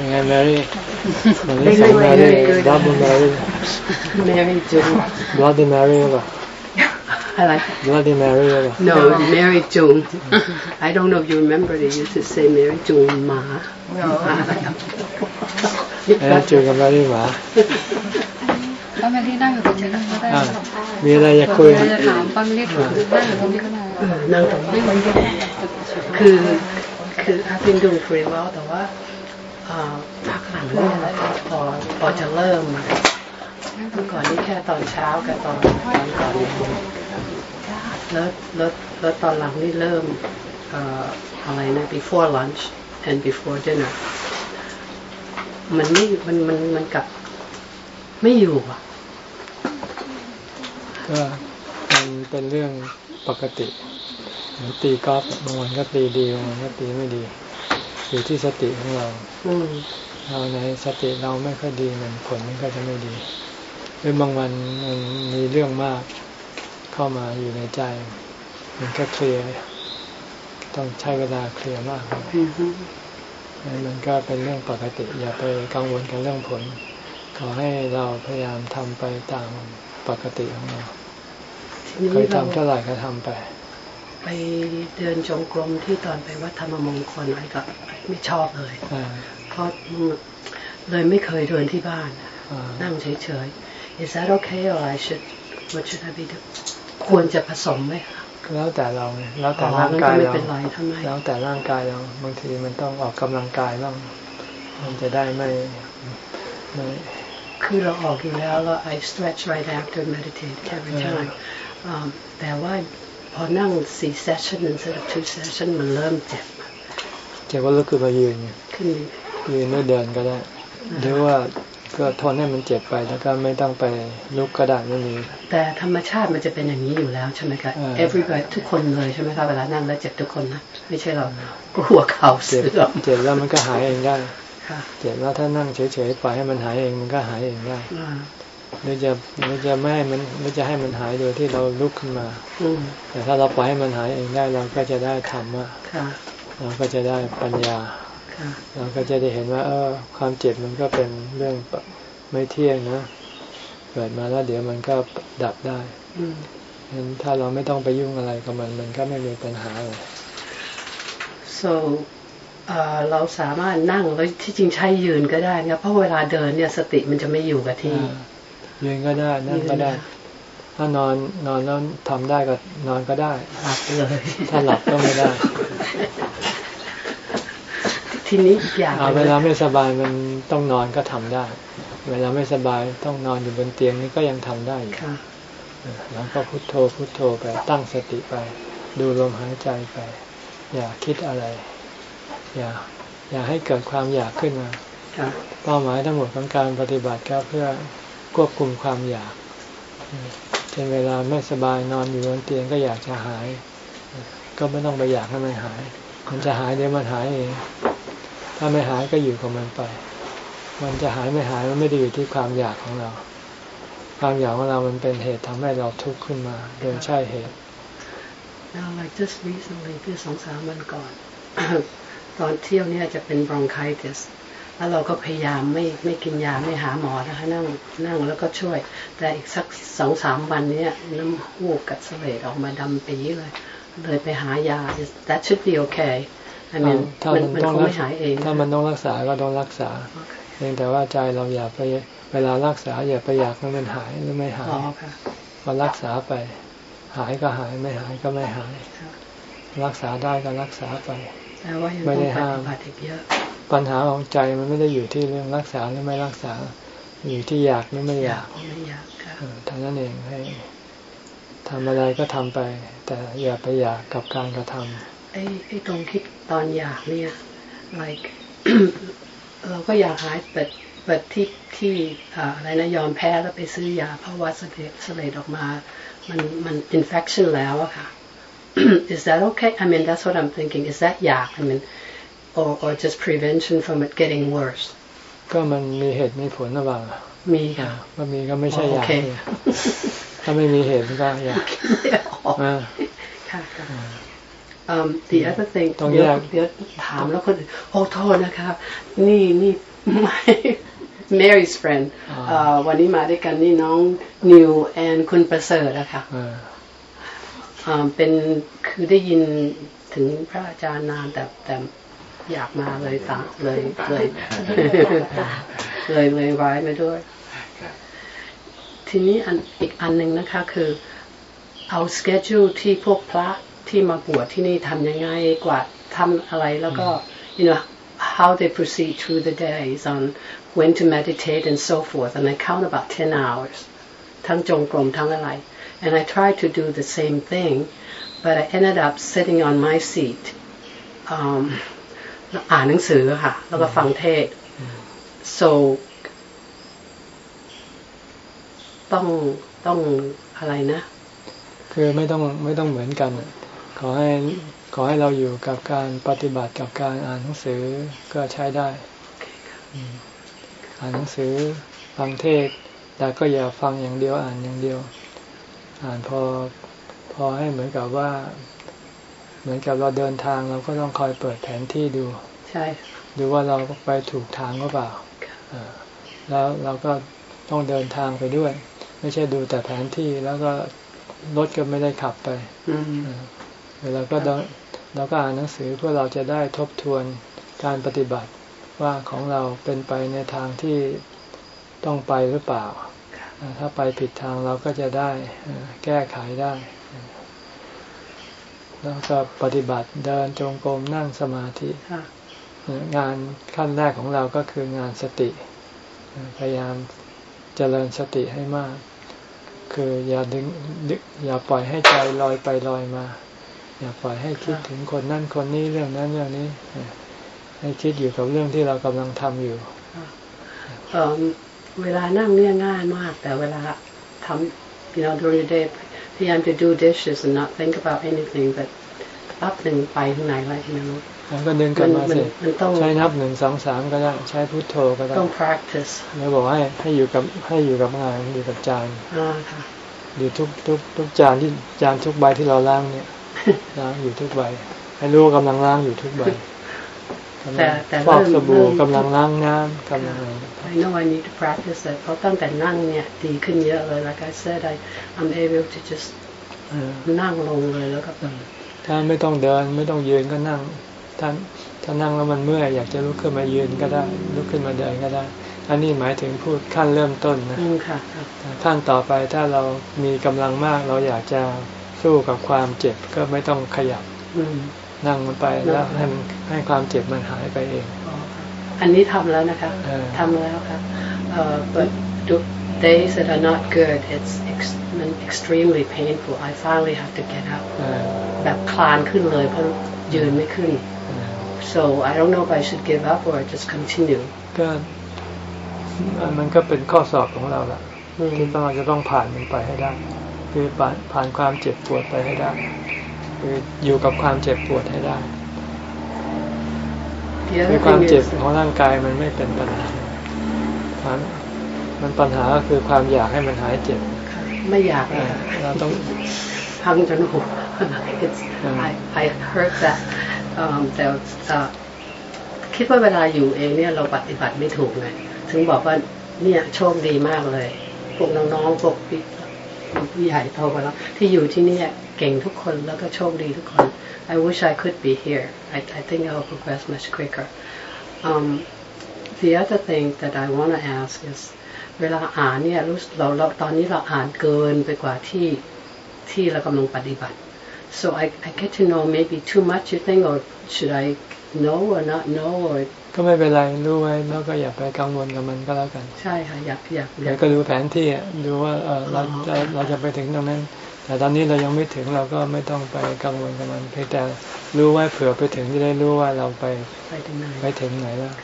ยังไงแมรี่วันนี้ใส่แมรี่ดับเบิลแมรี่ Mary June บลัดดี้แมรี่ป่ะอะไรบลัดดี้แมรี่ป่ะ No Mary June I don't know if you remember they used to say Mary June หมาเอ้ยเจอกับแมรี่หมาป้าแมรี่นั่งอยู่ตรงนี้ก็ได้อะมีอะไรจะคุยจะถามป้าแมรี่นั่งอยู่ตรงนี้ก็ได้เออนั่งตรงนี้คือคือ I've been doing pretty well แต่ว่าเอ่อ พักหลังเนี่ยนะครับพอพอจะเริ่มเมื่อก่อนนี่แค่ตอนเช้ากับตอนตอนก่อนแล้วแล้วแล้วตอนหลังนี่เริ่มอะไรนะ before lunch and before dinner มันไม่มันมันมันกับไม่อยู่อะก็มันเป็นเรื่องปกติตีกอล์ฟบางวันก็ตีดีบางวันก็ตีไม่ดี อยู่ที่สติของเราอืมเราในสติเราไม่ค่อยดีมันผลมันก็จะไม่ดีหรือบางวันมันมีเรื่องมากเข้ามาอยู่ในใจ มันก็เคลียร์ต้องใช้เวลาเคลียร์มากครับอืมฮึมันก็เป็นเรื่องปกติ อย่าไปกังวลกับเรื่องผล ขอให้เราพยายามทำไปตามปกติของเราทีนี้เคยเราทำเท่าไหร่ก็ทำไป ไปเดินจงกรมที่ตอนไปวัดธรรมมงคลอะไรก็ไม่ชอบเลยอ่าเพราะเลยไม่เคยเดินที่บ้านอ่านั่งเฉยๆ Is that okay or I should what should I be do ควรจะผสมไหมคะแล้วแต่เราไงแล้วแต่อ๋อร่างงั้นกาก็ยไม่เราเป็นไรทำไมแล้วแต่ร่างกายเราบางทีมันต้องออกกำลังกายบ้างมันจะได้ไม่ไม่คือเราออกอยู่แล้วแล้ว I stretch right after meditate every time อืมแต่ว่า พอนั่ง4 session instead of 2 session มันเริ่มเจ็บเจ็บว่าลุกขึ้นมายืนไงขึ้นยืนไม่เดินก็ได้หรือว่าก็ทนให้มันเจ็บไปแล้วก็ไม่ต้องไปลุกก็ได้ไม่มีแต่ธรรมชาติมันจะเป็นอย่างนี้อยู่แล้วใช่ไหมคะเออ everybody ทุกคนเลยใช่ไหมคะเวลานั่งแล้วเจ็บทุกคนนะไม่ใช่เราก็หัวเข่าเจ็เสื่บอมเจ็บแล้วมันก็หายเองได้ค่ะเจ็บแล้วถ้านั่งเฉยๆปล่อยให้มันหายเองมันก็หายเองได้อ่า หรือจะหรือจะไม่ให้มันหรือจะให้มันหายโดยที่เราลุกขึ้นมาอืมแต่ถ้าเราปล่อยให้มันหายเองได้เราก็จะได้ธรรมะค่ะเราก็จะได้ปัญญาค่ะเราก็จะได้เห็นว่า เออความเจ็บมันก็เป็นเรื่องไม่เที่ยงนะเกิดมาแล้วเดี๋ยวมันก็ดับได้อืมงั้นถ้าเราไม่ต้องไปยุ่งอะไรกับมันมันก็ไม่มีปัญหาเลย so เอ่อเราสามารถนั่งแล้วที่จริงใช้ยืนก็ได้นะเพราะเวลาเดินเนี่ยสติมันจะไม่อยู่กับที่อ่า ยืนก็ได้นั่งก็ได้ยืนถ้านอนนอนแล้วทำได้ก็นอนก็ได้หลับเลยถ้าหลับก็ไม่ได้ ทีนี้อีกอย่างอ่าเวลาไม่สบายมันต้องนอนก็ทำได้ เวลาไม่สบายต้องนอนอยู่บนเตียงนี่ก็ยังทำได้อยู่ค่ะแล้วก็พุโทโธพุโทโธไปตั้งสติไป ดูลมหายใจไป อย่าคิดอะไร อย่า อย่าให้เกิดความอยากขึ้นมาค่ะเป้าหมายทั้งหมดของการปฏิบัติก็เพื่อ ควบคุมความอยากเช่นเวลาไม่สบายนอนอยู่บนเตียงก็อยากจะหาย ก็ไม่ต้องไปอยากให้มันหาย มันจะหายเดี๋ยวมันหายเอง ถ้าไม่หายก็อยู่กับมันไป มันจะหายไม่หายมันไม่ได้อยู่ที่ความอยากของเรา ความอยากของเรามันเป็นเหตุทำให้เราทุกข์ขึ้นมา โดยใช่เหตุ Now like just recently เพื่อสองสามวันก่อน ตอนเที่ยวเนี่ยจะเป็น bronchitis แล้วเราก็พยายามไม่ไม่กินยาไม่หาหมอนะคะนั่งนั่งแล้วก็ช่วย แต่อีกสักสองสามวันเนี้ยน้ำหูกกับเสลดออกมาดำปีเลย เลยไปหายา that should be okay I mean ถ้ามันมันมันต้องคงรัไม่กษาหายเอง ถ้ามันต้องรักษาก็ต้องรักษาเพียงแต่ว่าใจเราอย่าไปเวลารักษาอย่าไปอยากให้มันหายหรือไม่หาอ๋อยค่ะก็รักษาไป หายก็หายไม่หายก็ไม่หายครับรักษาได้ก็รักษาไปแต่ว่ายังไม่ต้อได้งปห้าม ฏิบัติอีกเยอะปัญหาของใจมันไม่ได้อยู่ที่เรื่องรักษาหรือไม่รักษา อยู่ที่อยากหรือไม่อยากไม่อยากค่ะเออเท่านั้นเองให้ทำอะไรก็ทำไป แต่อย่าไปอยากกับการกระทำไอ้ไอ้ตรงคิดตอนอยากเนี่ย like เราก็อยากหายแต่แต่ที่ที่อ่าอะไรนะยอมแพ้แล้วไปซื้อยาเพราะว่าสเลดสเลดออกมา มันมัน infection แล้วอะค่ะ is that okay I mean that's what I'm thinking is that อยาก I mean or or just prevention from it getting worse ก็มันมีเหตุมีผลหรือเปล่ามีอ่าค่ะก็มีก็ไม่ใช่อยากโอเคถ้าไม่มีเหตุก็อยากอ่าค่ะค่ะ um, the other thing ต้องเดี๋ยวแยกเดี๋ยวถามแล้วคนอื่นโอ้โทษนะคะนี่นี่ไม่ Mary's friend อ๋อเอ่อวันนี้มาด้วยกันนี่น้องนิวแอนคุณประเสริฐอะค่ะเอออ่าเป็นคือได้ยินถึงพระอาจารย์นานแต่แต่ อยากมาเลยตามเลยเลยเลยเลยไว้มาด้วย ทีนี้อันอีกอันหนึ่งนะคะ คือ เอาสเกจ u ที่พวกพระที่มาบวชที่นี่ทำยังไงกว่าทำอะไรแล้วก็ you know how they proceed through the days on when to meditate and so forth and I count about 10 hours ทั้งจงกรมทั้งอะไร and I tried to do the same thing but I ended up sitting on my seat um, อ่านหนังสือค่ะ แล้วก็ฟังเทศ so ต้องต้องอะไรนะ คือไม่ต้องไม่ต้องเหมือนกัน ขอให้ขอให้เราอยู่กับการปฏิบัติกับการอ่านหนังสือก็ใช้ได้อืมอ่านหนังสือฟังเทศน์แต่ก็อย่าฟังอย่างเดียวอ่านอย่างเดียว อ่านพอพอให้เหมือนกับว่า เหมือนกับเราเดินทางเราก็ต้องคอยเปิดแผนที่ดู ใช่ดูว่าเราไปถูกทางหรือเปล่าเออแล้วเราก็ต้องเดินทางไปด้วย ไม่ใช่ดูแต่แผนที่แล้วก็รถก็ไม่ได้ขับไปอืมเออเวลาก็ต้องเราก็อ่านหนังสือเพื่อเราจะได้ทบทวนการปฏิบัติว่าของเราเป็นไปในทางที่ต้องไปหรือเปล่าเออถ้าไปผิดทางเราก็จะได้เอ่อแก้ไขได้เออ แล้วก็ปฏิบัติเดินจงกรมนั่งสมาธิค่ะงานขั้นแรกของเราก็คืองานสติ พยายามเจริญสติให้มาก คืออย่าดึงดึกอย่าปล่อยให้ใจลอยไปลอยมา อย่าปล่อยให้คิดถึงคนนั่นคนนี้เรื่องนั้นเรื่องนี้ ให้คิดอยู่กับเรื่องที่เรากำลังทำอยู่เอ่อเวลานั่งเนี่ยง่ายมาก แต่เวลาทำ you know during the day พยายามจะ do dishes and not think about anything but ปั๊บหนึ่งไปข้างในอะไรไม่รู้แล้วก็ดึงกลับมาสิมันมันต้องใช้นับหนึ่งสองสามก็ได้ใช้พุทโธก็ได้ต้อง practice แล้วบอกให้ให้อยู่กับให้อยู่กับงานอยู่กับจานอ่าค่ะอยู่ทุกทุกทุกจานที่จานทุกใบที่เราล้างเนี่ยล้างอยู่ทุกใบ ให้รู้ว่ากำลังล้างอยู่ทุกใบกำแต่ลังแต่ฟอกเริ่มสบู่เริ่มกำลังล้างน้ำกำลังอะไร I know I need to practice it เพราะตั้งแต่นั่งเนี่ยดีขึ้นเยอะเลย like I said I I'm able to just เออนั่งลงเลยแล้วก็แบบถ้าไม่ต้องเดินไม่ต้องยืนก็นั่งถ้าถ้านั่งแล้วมันเมื่อยอยากจะลุกขึ้นมายืนก็ได้ลุกขึ้นมาเดินก็ได้ อันนี้หมายถึงพูดขั้นเริ่มต้นนะอืมค่ะครับขั้นต่อไปถ้าเรามีกำลังมากเราอยากจะสู้กับความเจ็บก็ไม่ต้องขยับอืมนั่งมันไปแล้วให้มันให้ความเจ็บมันหายไปเอง อ๋อค่ะอันนี้ทำแล้วนะคะเออทำแล้วค่ะเอ่อ but do- days that are not good it's ex- มัน extremely painful I finally have to get up เออแบบคลานขึ้นเลยเพราะยืนไม่ขึ้นเออ so I don't know if I should give up or just continue ก็มันก็เป็นข้อสอบของเราละอืมที่ต้องเราจะต้องผ่านมันไปให้ได้คือผ่านผ่านความเจ็บปวดไปให้ได้คืออยู่กับความเจ็บปวดให้ได้ The คือ other ความ thing เจ็บ is ของร่างกายมันไม่เป็นปัญหาความมันปัญหาก็คือความอยากให้มันหายเจ็บค่ะไม่อยากเลยอ่าค่ะเราต้องพังจนหัว it's อืม I I heard that um, แต่เอ่อคิดว่าเวลาอยู่เองเนี่ยเราปฏิบัติไม่ถูกไงถึงบอกว่าเนี่ยโชคดีมากเลย พวกน้องๆพวกพี่ผู้ ใหญ่โตกว่าแล้วที่อยู่ที่นี่เก่งทุกคนแล้วก็โชคดีทุกคน I wish I could be here I I think I'll progress much quicker um, the other thing that I want to ask is เวลาอ่านเนี่ยรู้สึกเราเราตอนนี้เราอ่านเกินไปกว่าที่ที่เรากำลังปฏิบัติ so I I get to know maybe too much you think or should I know or not know or ก็ไม่เป็นไรรู้ไว้แล้วก็อย่าไปกังวลกับมันก็แล้วกัน ใช่ค่ะอยากอยากอเดี๋ยายกวก็ดูแผนที่อะดูว่าเออเราอ๋อจะเราจะไปถึงตรงนั้น แต่ตอนนี้เรายังไม่ถึงเราก็ไม่ต้องไปกังวลกับมันเพียงแต่รู้ไว้เผื่อไปถึงจะได้รู้ว่าเราไปไปถึงไหนไปถึงไหนแล้ว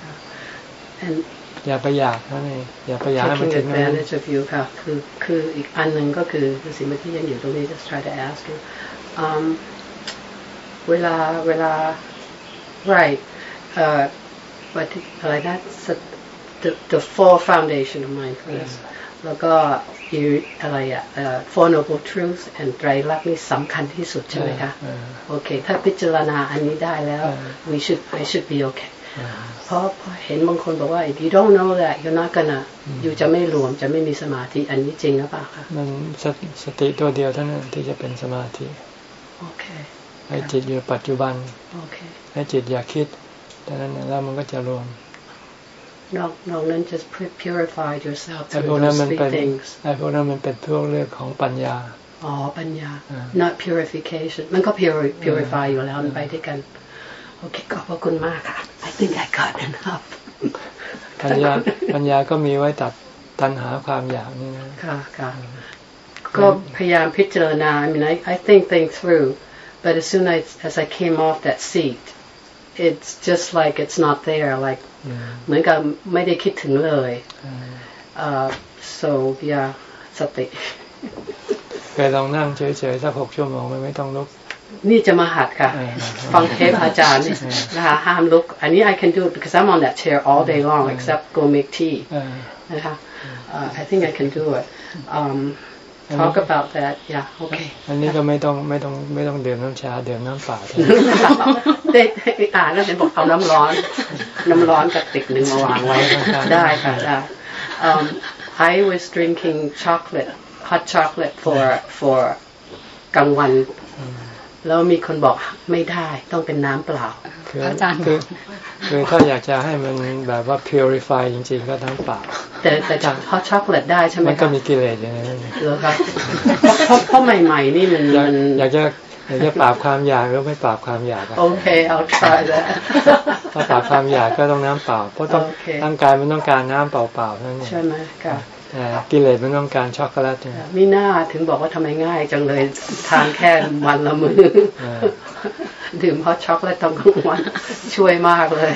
and อย่าไปอยากนั่นเองอย่าไปอยากให้มัน taking ถึงตรงนั้น advantage of you ค่ะคือคืออีกอันหนึ่งก็คือคือสิ่งเมื่อกี้ยังอยู่ตรงนี้ just try to ask you um, เวลาเวลา right เอ่อวัที่อะไรนะ the the four foundation of mindfulness แล้วก็อีอะไรอะเอ่อ four noble truths and ไตรลักษณ์นี่สำคัญที่สุดใช่ไหมคะเออโอเค ถ้าพิจารณาอันนี้ได้แล้วเออ we should I should be okay เพราะเพราะเห็นบางคนบอกว่า if you don't know that you're not gonna อยู่จะไม่รวมจะไม่มีสมาธิอันนี้จริงหรือเปล่าคะมันสติสติตัวเดียวเท่านั้นที่จะเป็นสมาธิโอเคให้จิตอยู่ปัจจุบันโอเคให้จิตอย่าคิด แต่นั้นน่ะแล้วมันก็จะรวมนอกนอกนั้น just pu- purify yourself ไอ้ through พวกนั้น those มัน three เป็น things ไอ้พวกนั้นมันเป็นพวกเรื่องของปัญญา อ๋อ ปัญญาอ่า not purification มันก็ puri- purify อยู่แล้วมันไปด้วยกัน โอเค ขอบพระคุณมากค่ะ I think I got enough ปัญญา ปัญญาก็มีไว้ตัดตัณหาความอยากนี่นะ ค่ะค่ะก็พยายามพิจารณา I mean I I think things through but as soon as as I came off that seat it's just like it's not there like อืม เหมือนกับไม่ได้คิดถึงเลย อืม uh, so yeah สติ เคยลองนั่งเฉยๆสักหกชั่วโมงไม่ไม่ต้องลุก นี่จะมาหัดค่ะ เออ ฟังเทปอาจารย์นี่นะคะห้ามลุก อันนี้ I can do it because I'm on that chair all day long except go make tea เออ นะคะ uh, I think I can do it um, talk about that yeah okay อันนี้ก็ไม่ต้องไม่ต้องไม่ต้องดื่มน้ำชาดื่มน้ำเปล่าแทนได้ได้อ่านแล้วเห็นบอกเอาน้ำร้อน น้ำร้อนกับติกหนึ่งมาวางไว้ได้ค่ะได้ um, I was drinking chocolate hot chocolate for for กลางวันแล้วมีคนบอกไม่ได้ต้องเป็นน้ำเปล่าคืออาจารย์คือคือถ้าอยากจะให้มันแบบว่า purify จริง ๆ ก็น้ำเปล่า แต่แต่จาก hot chocolate ได้ใช่ไหมมันก็คะมีกิเลสอย่างนั้นเหรอครับเพราะเพราะใหม่ๆนี่มันอยากมันอยากจะอยากจะปราบความอยากหรือไม่ปราบความอยากอะโอเค I'll try that ถ้าปราบความอยากก็ต้องน้ำเปล่า เพราะต้องโอเคร่างกายมันต้องการน้ำเปล่าๆนั่นเองใช่ไหมค่ะแต่กิเลสมันต้องการช็อกโกแลตเนี่ยมีหน้าถึงบอกว่าทำไมง่ายจังเลยทานแค่วันละมื้อเออดื่ม hot chocolate ตอนกลางวันช่วยมากเลย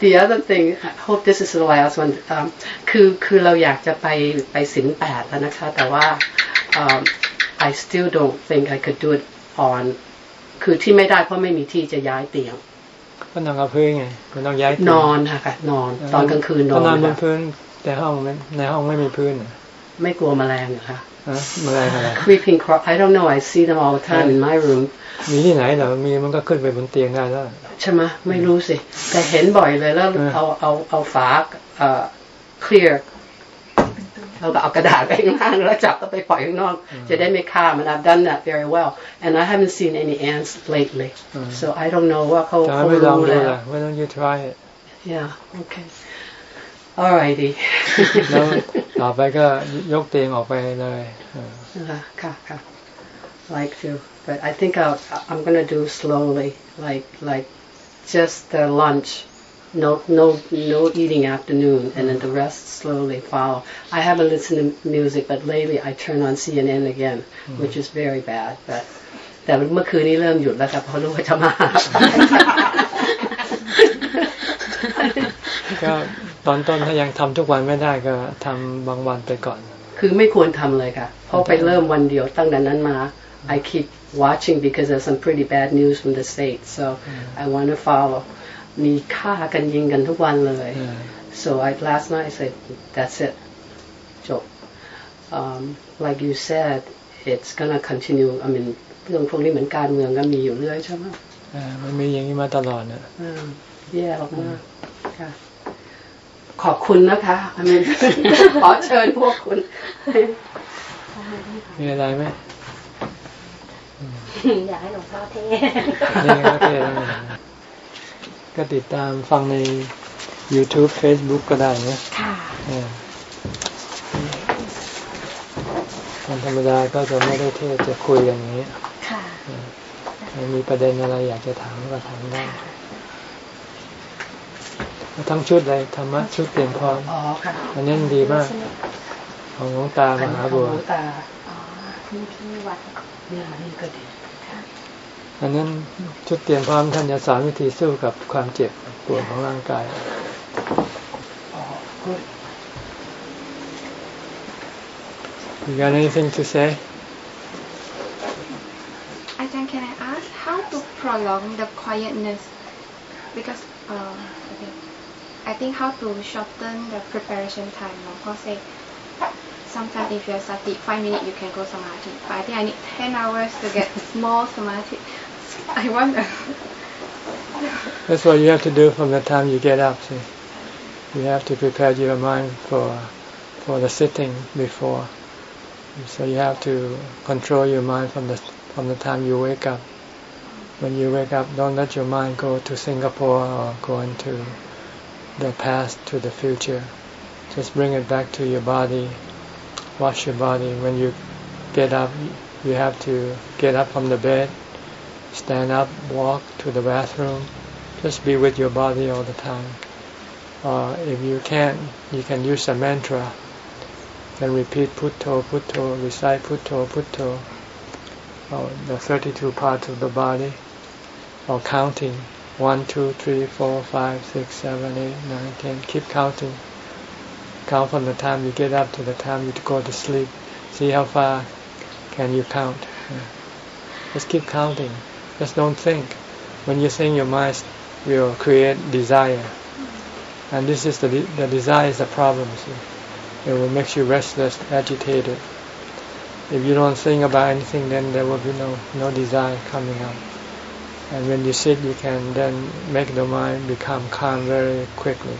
The other thing I hope this is the last one um, คือคือเราอยากจะไปไปศีลแปดแล้วนะคะ แต่ว่า um, I still don't think I could do it on คือที่ไม่ได้เพราะไม่มีที่จะย้ายเตียงก็นอนกับพื้นไงคุณต้องย้ายเตียงนอนค่ะค่ะนอน ตอนกลางคืนนอก็นนอนบนค่ะพื้นแต่ห้องไม่ในห้องไม่มีพื้นเหรอไม่กลัวแมลงเหรอคะ ฮะแมลงอะไร creeping crawl I don't know I see them all the time in my room มีที่ไหนเหรอมีมันก็ขึ้นไปบนเตียงได้แล้วใช่ไหมไม่รู้สิ แต่เห็นบ่อยเลยแล้วเออเอาเอาเอาฝาเอ่อ clear เราก็เอากระดาษไปข้างล่างแล้วจับก็ไปปล่อยข้างนอก จะได้ไม่ฆ่ามัน I've done that very well and I haven't seen any ants lately so I don't know ว่าเขาจะเขาไม่ลองรู้ดูแล้วล่ะไม่ต้อง you try it yeah okay alrighty แล้วต่อไปก็ยกเตียงออกไปเลยเออ นะคะค่ะค่ะ like to but I think I'll, I'm gonna do slowly like like just the lunch no no no eating afternoon and then the rest slowly follow I haven't listened to music but lately I turn on CNN again which is very bad but แต่เมื่อคืนนี้เริ่มหยุดแล้วครับเพราะรู้ว่าจะมา ก็ ตอนต้นถ้ายังทำทุกวันไม่ได้ก็ทำบางวันไปก่อน คือไม่ควรทำเลยค่ะ เพราะไปเริ่มวันเดียวตั้งแต่นั้นมา I keep watching because there's some pretty bad news from the states so I want to follow มีฆ่ากันยิงกันทุกวันเลยเออ so I last night I said that's it จบ um, like you said it's gonna continue I mean เรื่องพวกนี้เหมือนการเมืองก็มีอยู่เรื่อยใช่ไหมเออมันมีอย่างนี้มาตลอดนะอืมแย่มากๆค่ะ ขอบคุณนะคะ I mean ขอเชิญพวกคุณ มีอะไรไหมอยากให้หลวงพ่อเทศนี่ก็เทศน์แล้วนะก็ติดตามฟังใน YouTube Facebook ก็ได้นะค่ะเออวันธรรมดาก็จะไม่ได้เทศน์จะคุยกันอย่างนี้ ค่ะมันมีประเด็นอะไรอยากจะถามก็ถามได้ ทั้งชุดเลยธรรมะชุดเตรียมพร้อมอ๋อค่ะอันนี้ดีมาก ของหลวงตามหาบัวอันนี้ของหลวงตาอ๋อที่ที่วัดเนี่ยนี่ก็ดีอันนั้นชุดเตรียมพร้อมท่านจะสอนวิธีสู้กับความเจ็บปวดของร่างกายอ๋อ good You got anything to say? Ajahn, can I ask how to prolong the quietness? Because uh, okay, I think how to shorten the preparation time. Longpo say eh. sometimes if you're sati, five minutes you can go samadhi. But I think I need ten hours to get small samadhi. I wonder That's what you have to do from the time you get up. See, you have to prepare your mind for for the sitting before. So you have to control your mind from the from the time you wake up. When you wake up, don't let your mind go to Singapore or go into the past to the future. Just bring it back to your body. Wash your body. When you get up, you have to get up from the bed, stand up, walk to the bathroom. Just be with your body all the time. Uh, if you can't, you can use a mantra. Then repeat Putto, Putto, recite Putto, Putto. Oh, the 32 parts of the body, or counting. 1, 2, 3, 4, 5, 6, 7, 8, 9, 10. Keep counting. Count from the time you get up to the time you go to sleep. See how far can you count. Just keep counting. Just don't think. When you think, your mind will create desire. And this is the, the desire is the problem. See? It will make you restless, agitated. If you don't think about anything, then there will be no, no desire coming up. And when you sit, you can then make the mind become calm very quickly.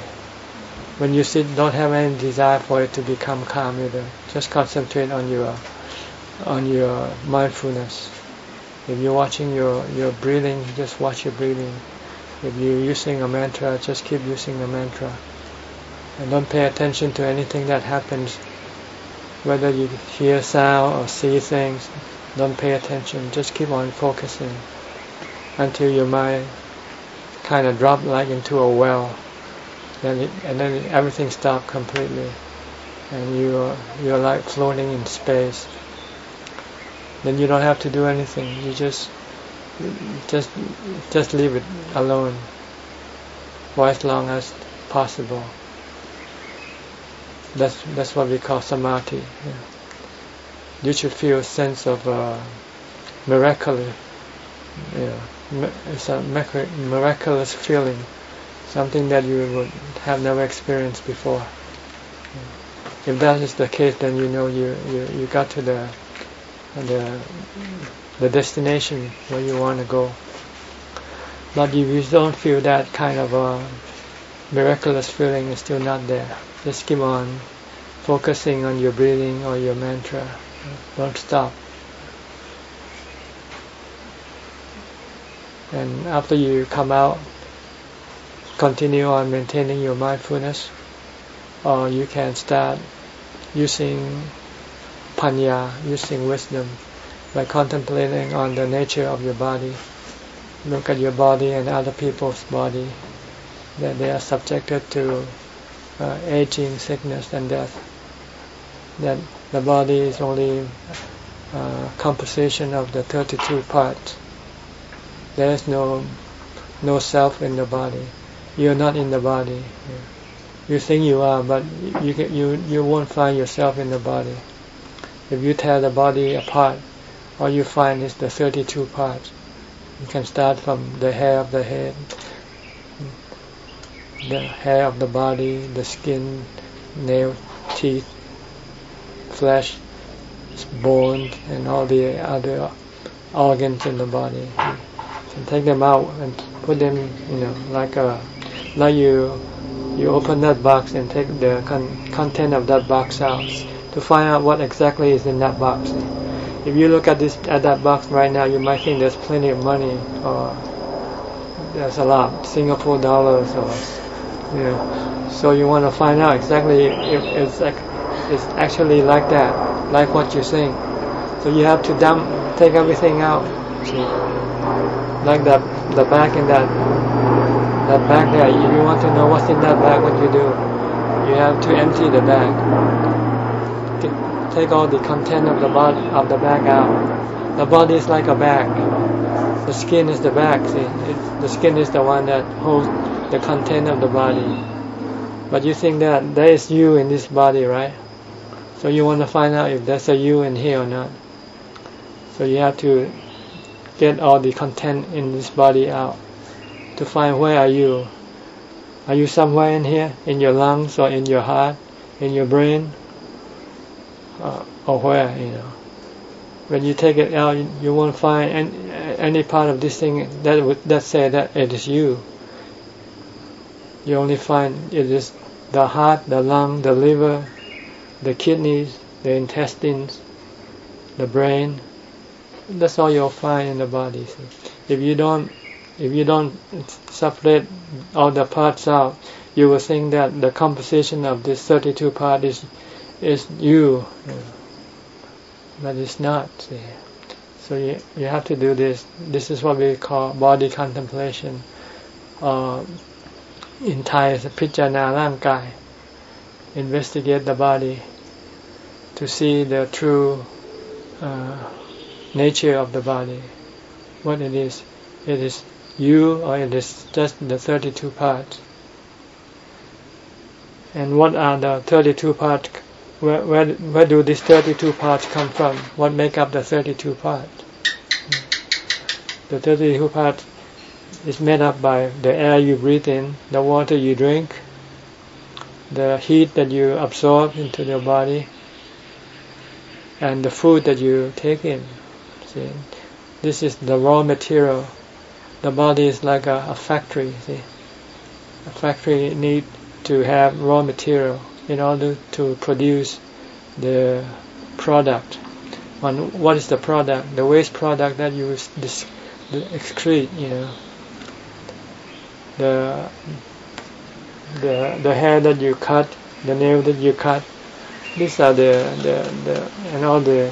When you sit, don't have any desire for it to become calm either. Just concentrate on your on your mindfulness. If you're watching your, your breathing, just watch your breathing. If you're using a mantra, just keep using the mantra. And don't pay attention to anything that happens. Whether you hear sound or see things, don't pay attention. Just keep on focusing until your mind kind of drop like into a well. Then it, and then everything stops completely, and you're you're like floating in space. Then you don't have to do anything. You just just just leave it alone for as long as possible. That's that's what we call samadhi. Yeah. You should feel a sense of uh, miraculous. Yeah, it's a miraculous feeling, something that you would have never experienced before. If that is the case, then you know you you, you got to the the the destination where you want to go. But if you don't feel that kind of a miraculous feeling, is still not there. Just keep on focusing on your breathing or your mantra. Don't stop. And after you come out, continue on maintaining your mindfulness, or you can start using panya, using wisdom, by contemplating on the nature of your body. Look at your body and other people's body, that they are subjected to uh, aging, sickness, and death. That the body is only uh, composition of the 32 parts there is no no self in the body. You are not in the body. You think you are, but you you you won't find yourself in the body. If you tear the body apart, all you find is the 32 parts. You can start from the hair of the head, the hair of the body, the skin, nail, teeth, flesh, bone, and all the other organs in the body and take them out and put them, you know, like a, like you, you open that box and take the con- content of that box out to find out what exactly is in that box. If you look at this at that box right now, you might think there's plenty of money or there's a lot, Singapore dollars or, you know. So you want to find out exactly if it's like, it's actually like that, like what you think. So you have to dump, take everything out. Like that the bag in that that bag there. If you want to know what's in that bag, what you do, you have to empty the bag. Take all the content of the body of the bag out. The body is like a bag. The skin is the bag. See, it, the skin is the one that holds the content of the body. But you think that there is you in this body, right? So you want to find out if there's a you in here or not. So you have to get all the content in this body out to find where are you. Are you somewhere in here, in your lungs or in your heart, in your brain, uh, or where? You know, when you take it out, you won't find any part of this thing that would that say that it is you. You only find it is the heart, the lung, the liver, the kidneys, the intestines, the brain that's all you'll find in the body. See? If you don't if you don't separate all the parts out, you will think that the composition of this 32 part is is you, but it's not. See? So you you have to do this. This is what we call body contemplation. Uh, in Thai, it's. Investigate the body to see the true uh, nature of the body, what it is. It is you or it is just the 32 parts. And what are the 32 parts? Where, where, where do these 32 parts come from? What make up the 32 parts? The 32 parts is made up by the air you breathe in, the water you drink, the heat that you absorb into your body, and the food that you take in. See, this is the raw material. The body is like a, a factory. See, a factory need to have raw material in order to produce the product. And what is the product? The waste product that you excrete, you know, the the the hair that you cut, the nail that you cut. These are the the, the and all the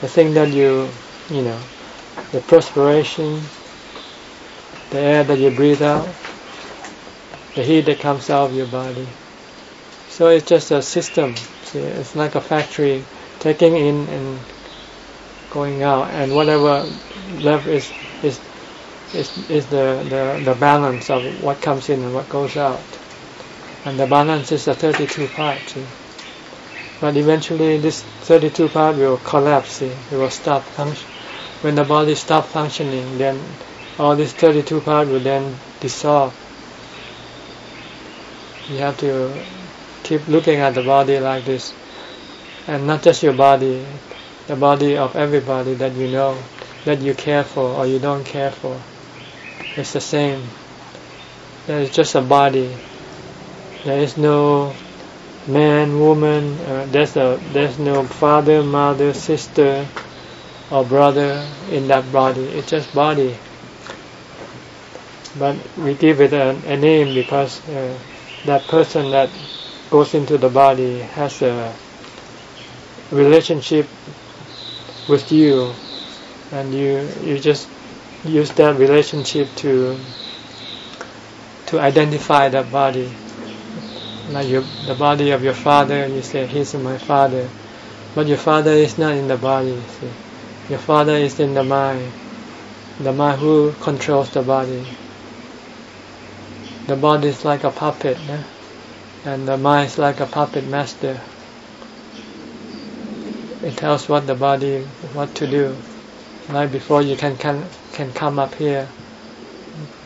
the thing that you you know, the perspiration, the air that you breathe out, the heat that comes out of your body. So it's just a system. See, it's like a factory taking in and going out, and whatever left is is is, is the, the, the balance of what comes in and what goes out. And the balance is the 32 parts. See? But eventually this 32 part will collapse, see? it will stop function. When the body stops functioning, then all these 32 parts will then dissolve. You have to keep looking at the body like this. And not just your body, the body of everybody that you know, that you care for or you don't care for. It's the same. There is just a body. There is no man, woman. Uh, there's a there's no father, mother, sister, or brother in that body. It's just body. But we give it a, a name because uh, that person that goes into the body has a relationship with you, and you you just use that relationship to to identify that body. Like your, the body of your father, you say, He's my father. But your father is not in the body. See? Your father is in the mind. The mind who controls the body. The body is like a puppet, and the mind is like a puppet master. It tells what the body, what to do. Right before you can, can can come up here,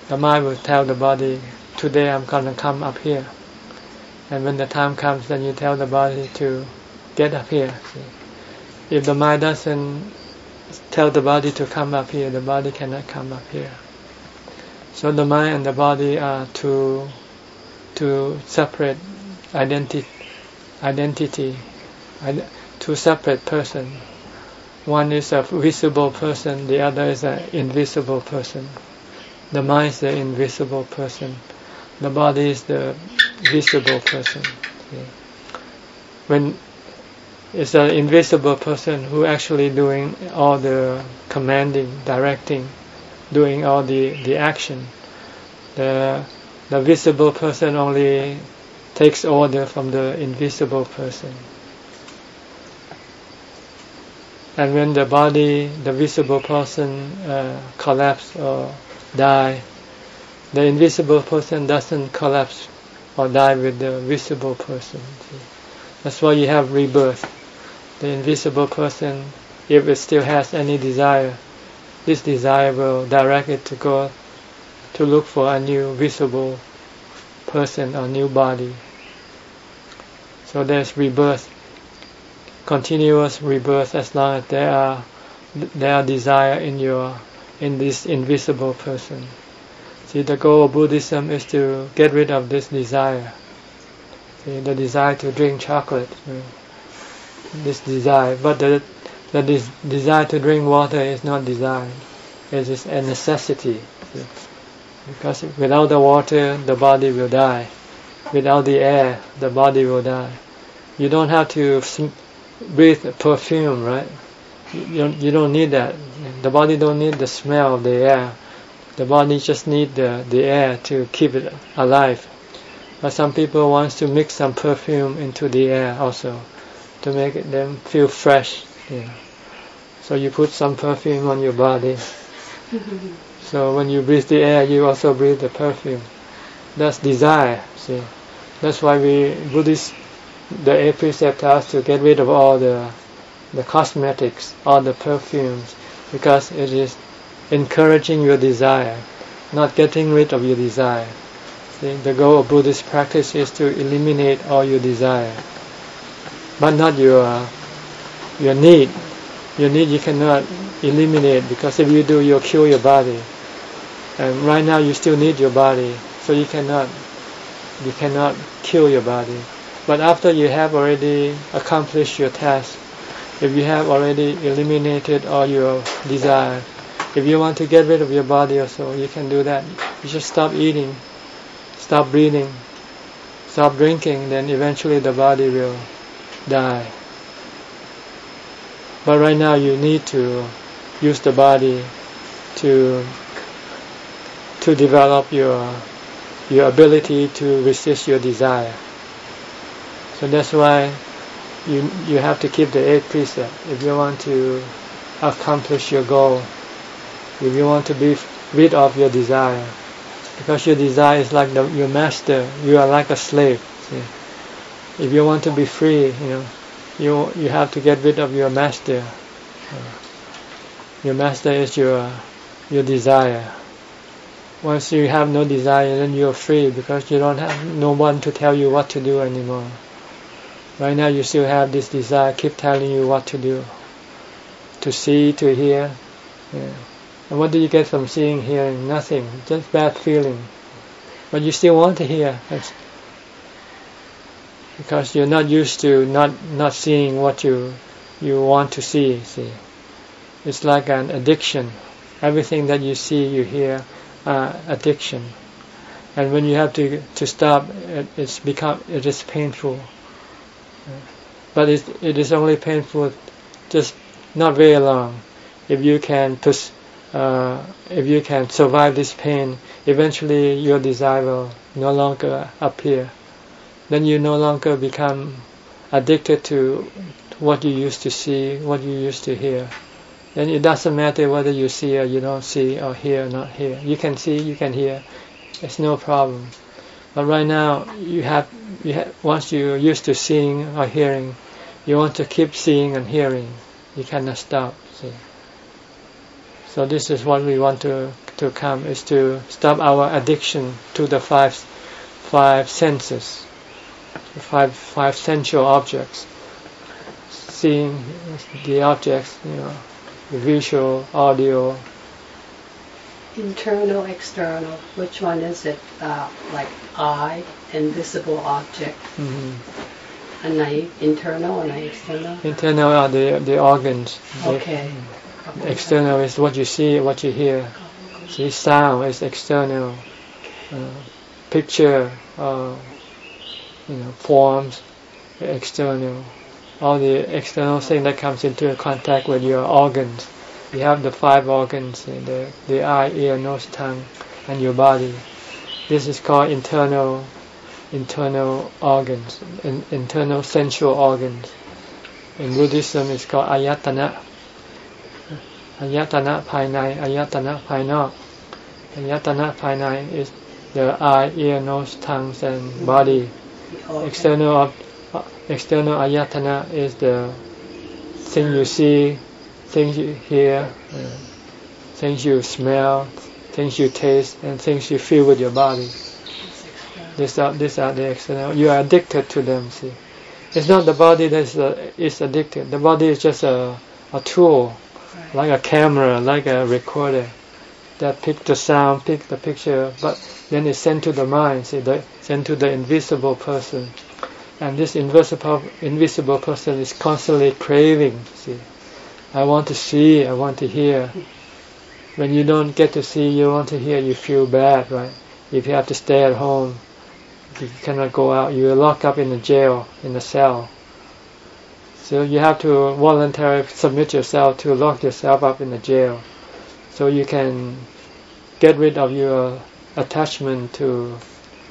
the mind will tell the body, today I'm to come up here. And when the time comes, then you tell the body to get up here. If the mind doesn't tell the body to come up here, the body cannot come up here. So the mind and the body are two, two separate identity, identity, two separate person. One is a visible person, the other is an invisible person. The mind is the invisible person. The body is the visible person. When it's an invisible person who actually doing all the commanding, directing, doing all the, the action. The the visible person only takes order from the invisible person. And when the body, the visible person, uh, collapse or die, the invisible person doesn't collapse or die with the visible person. That's why you have rebirth. The invisible person, if it still has any desire, this desire will direct it to go to look for a new visible person or new body. So there's rebirth continuous rebirth as long as there are there are desire in your in this invisible person. See, the goal of Buddhism is to get rid of this desire. See, the desire to drink chocolate. Mm-hmm. This desire, but the the des- desire to drink water is not desire; it is a necessity. Because without the water, the body will die. Without the air, the body will die. You don't have to breathe perfume, right? You you don't need that. The body don't need the smell of the air. The body just need the, the air to keep it alive. But some people wants to mix some perfume into the air also to make it, them feel fresh. Yeah. So you put some perfume on your body. so when you breathe the air, you also breathe the perfume. That's desire. See, that's why we Buddhists, the eight precepts tell us to get rid of all the the cosmetics, all the perfumes, because it is encouraging your desire, not getting rid of your desire. See, the goal of Buddhist practice is to eliminate all your desire, but not your your need. Your need you cannot eliminate because if you do, you'll kill your body. And right now, you still need your body, so you cannot you cannot kill your body. But after you have already accomplished your task, if you have already eliminated all your desire, if you want to get rid of your body or also, you can do that. You just stop eating, stop breathing, stop drinking, then eventually the body will die. But right now you need to use the body to to develop your your ability to resist your desire. So that's why you you have to keep the eight precepts if you want to accomplish your goal. If you want to be rid of your desire, because your desire is like the, your master, you are like a slave. See? If you want to be free, you know, you you have to get rid of your master. Your master is your your desire. Once you have no desire, then you're free because you don't have no one to tell you what to do anymore. Right now, you still have this desire, keep telling you what to do, to see, to hear. Yeah. And what do you get from seeing, hearing? Nothing, just bad feeling. But you still want to hear. Because you're not used to not not seeing what you you want to see. See, it's like an addiction. Everything that you see, you hear, uh, addiction. And when you have to to stop, it, it's become it is painful. But it, it is only painful, just not very long. If you can push, uh, if you can survive this pain, eventually your desire will no longer appear. Then you no longer become addicted to what you used to see, what you used to hear. Then it doesn't matter whether you see or you don't see or hear or not hear. You can see, you can hear. It's no problem. But right now, you have, you have once you're used to seeing or hearing, you want to keep seeing and hearing. You cannot stop. See. So this is what we want to to come is to stop our addiction to the five five senses, five five sensual objects, seeing the objects, you know, visual, audio. Internal, external. Which one is it? Uh, like eye, invisible object. Mm-hmm. And I internal and I external. Internal are the the organs. Okay. The external is what you see, what you hear. See, sound is external. Uh, picture. Uh, you know, forms, external, all the external thing that comes into contact with your organs. You have the five organs, the the eye, ear, nose, tongue, and your body. This is called internal internal organs, in, internal sensual organs. In Buddhism, it's called ayatana. Ayatana pina, ayatana pina, Ayatana pina is the eye, ear, nose, tongue, and body External external ayatana is the thing you see, things you hear, uh, things you smell, things you taste, and things you feel with your body. These are these are the external. You are addicted to them. See, it's not the body that is, uh, is addicted. The body is just a a tool, like a camera, like a recorder. that pick the sound, pick the picture, but then it's sent to the mind, see, the, sent to the invisible person. And this invisible, invisible person is constantly craving, see. I want to see, I want to hear. When you don't get to see, you want to hear, you feel bad, right? If you have to stay at home, you cannot go out, you're locked up in a jail, in a cell. So you have to voluntarily submit yourself to lock yourself up in a jail so you can get rid of your attachment to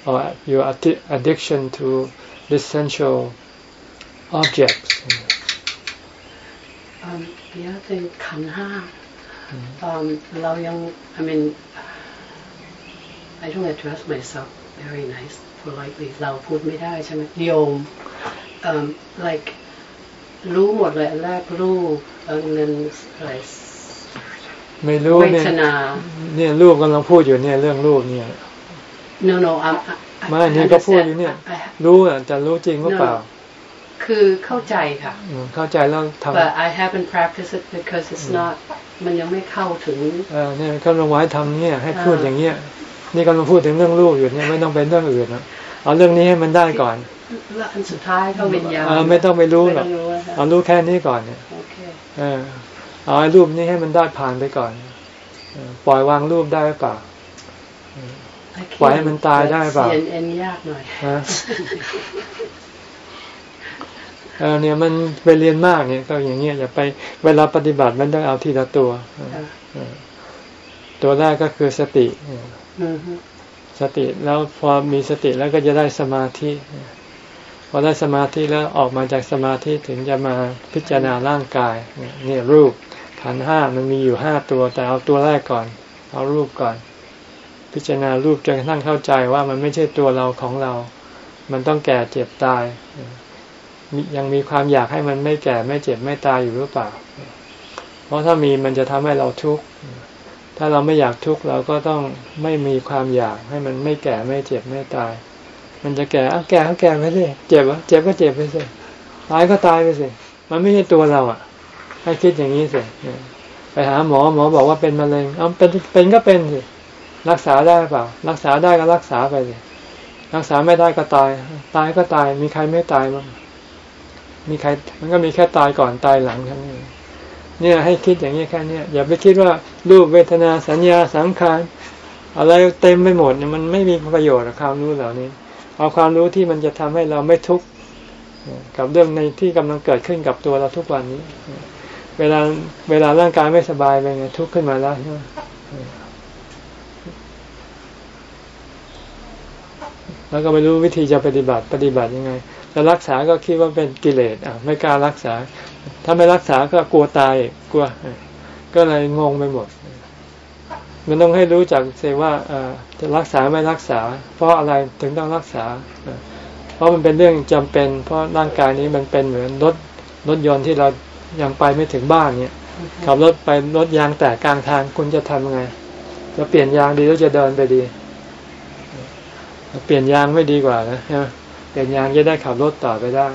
or your addi- addiction to this sensual objects. อืม the other thing ขันธ์ห้าอืมเรายัง I mean I don't address myself very nice politely เราพูดไม่ได้ใช่ไหมโยม um, like รู้หมดเลยอันแรกรู้อันนั้นอะไรไม่รู้เวเนี่ยทนาเนี่ยลูกกำลังพูดอยู่เนี่ยเรื่องลูกเนี่ย no no I'm, I, I ไม่นี่ก็พูดอยู่เนี่ย I- I- รู้อะแต่รู้จริงหรือเปล่า คือเข้าใจค่ะอืมเข้าใจแล้วทำ but I haven't practiced it because it's not มันยังไม่เข้าถึงเออเนี่ยกำลังไว้ทำเนี่ย ให้พูดอ่าอย่างเงี้ยนี่กำลังพูดถึงเรื่องลูกอยู่เนี่ยไม่ต้องเป็นเรื่องอื่นนะเอาเรื่องนี้ให้มันได้ก่อนแล้วอันสุดท้ายก็วิญญาณเออไม่ต้องไปรู้หรอกไม่ต้องรู้นะคะเอารู้แค่นี้ก่อนเนี่ยโอเคเออเอาไอ้รูปนี้ให้มันได้ผ่านไปก่อนเออปล่อยวางรูปได้หรือเปล่า ปล่อยให้มันตายได้เปล่าเสียนเอ็นยากหน่อยฮะเออเนี่ยมันไปเรียนมากเนี่ยก็อย่างเงี้ยอย่าไปเวลาปฏิบัติมันต้องเอาทีละตัวเออค่ะเออตัวแรกก็คือสติเอออือฮึสติแล้วพอมีสติแล้วก็จะได้สมาธิพอได้สมาธิแล้วออกมาจากสมาธิถึงจะมาพิจารณาร่างกายเนี่ยเนี่ยรูปขันธ์ห้ามันมีอยู่ห้าตัวแต่เอาตัวแรกก่อน เอารูปก่อน พิจารณารูปจนกระทั่งเข้าใจว่ามันไม่ใช่ตัวเราของเรา มันต้องแก่เจ็บตายมียังมีความอยากให้มันไม่แก่ไม่เจ็บไม่ตายอยู่หรือเปล่า เพราะถ้ามีมันจะทำให้เราทุกข์ ถ้าเราไม่อยากทุกข์เราก็ต้องไม่มีความอยากให้มันไม่แก่ไม่เจ็บไม่ตาย มันจะแก่เอาแก่ก็แก่ไปสิเจ็บอะเจ็บก็เจ็บไปสิตายก็ตายไปสิ มันไม่ใช่ตัวเราอะ ให้คิดอย่างนี้สิไปหาหมอหมอบอกว่าเป็นมะเร็ง เอาเป็นเป็นก็เป็นสิ รักษาได้เปล่า รักษาได้ก็รักษาไปสิรักษาไม่ได้ก็ตาย ตายก็ตาย มีใครไม่ตายบ้างมีใคร มันก็มีแค่ตายก่อนตายหลังแค่นั้เนี่ยให้คิดอย่างนี้แค่เนี้ยอย่าไปคิดว่ารูปเวทนาสัญญาสังขารอะไรเต็มไปหมดเนี่ยมันไม่มีประโยชน์กับความรู้เหล่านี้ เอาความรู้ที่มันจะทำให้เราไม่ทุกข์กับเรื่องในที่กำลังเกิดขึ้นกับตัวเราทุกวันนี้ เวลาเวลาร่างกายไม่สบายเป็นไงทุกข์ขึ้นมาแล้วใช่ไหม แล้วก็ไม่รู้วิธีจะปฏิบัติปฏิบัติยังไงจะรักษาก็คิดว่าเป็นกิเลสอะไม่กล้ารักษา ถ้าไม่รักษาก็กลัวตายกลัว ก็เลยงงไปหมด มันต้องให้รู้จักเสียว่าเอจะรักษาไม่รักษา เพราะอะไรถึงต้องรักษา เพราะมันเป็นเรื่องจำเป็น เพราะร่างกายนี้มันเป็นเหมือนรถรถยนต์ที่เรายังไปไม่ถึงบ้านเนี่ยขับรถไปรถยางแตกกลางทางคุณจะทำยังไงจะเปลี่ยนยางดีหรือจะเดินไปดี เปลี่ยนยางไม่ดีกว่านะเปลี่ยนยางจะได้ขับรถต่อไปได้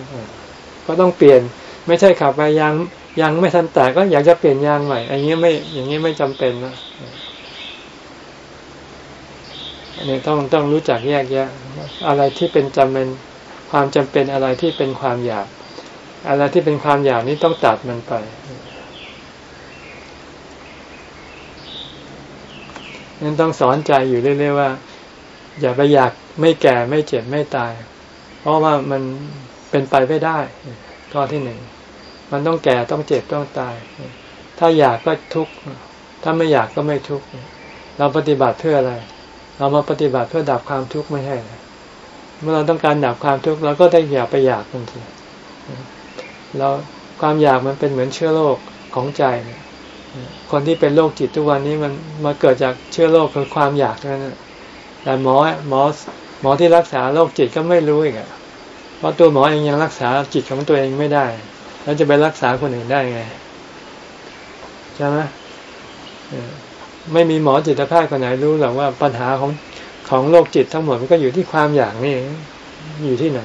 ก็ต้องเปลี่ยนไม่ใช่ขับไปยางยางไม่ทันแตกก็อยากจะเปลี่ยนยางใหม่อันนี้ไม่อย่างนี้ไม่จำเป็นนะอันนี้ต้องต้องรู้จักแยกแยะ อะไรที่เป็นจำเป็นความจำเป็นอะไรที่เป็นความอยาก อะไรที่เป็นความอยากนี้ต้องตัดมันไปนั้นต้องสอนใจอยู่เรื่อยๆว่า อย่าไปอยาก ไม่แก่ไม่เจ็บไม่ตาย เพราะว่ามันเป็นไปไม่ได้ ข้อที่หนึ่ง มันต้องแก่ต้องเจ็บต้องตาย ถ้าอยากก็ทุกข์ ถ้าไม่อยากก็ไม่ทุกข์ เราปฏิบัติเพื่ออะไร เรามาปฏิบัติเพื่อดับความทุกข์ไม่ใช่เหรอเมื่อเราต้องการดับความทุกข์เราก็ได้อย่าไปอยากมันทีเราความอยากมันเป็นเหมือนเชื้อโรคของใจ คนที่เป็นโรคจิตทุกวันนี้มันมาเกิดจากเชื้อโรคคือความอยากนั่นแหละแต่หมอหมอ หมอที่รักษาโรคจิตก็ไม่รู้อีกอะเพราะตัวหมอเองยังรักษาจิตของตัวเองไม่ได้ แล้วจะไปรักษาคนอื่นได้ไงใช่ไหมไม่มีหมอจิตแพทย์คนไหนรู้หรอกว่าปัญหาของของโรคจิตทั้งหมดมันก็อยู่ที่ความอยากนี่อยู่ที่ไหน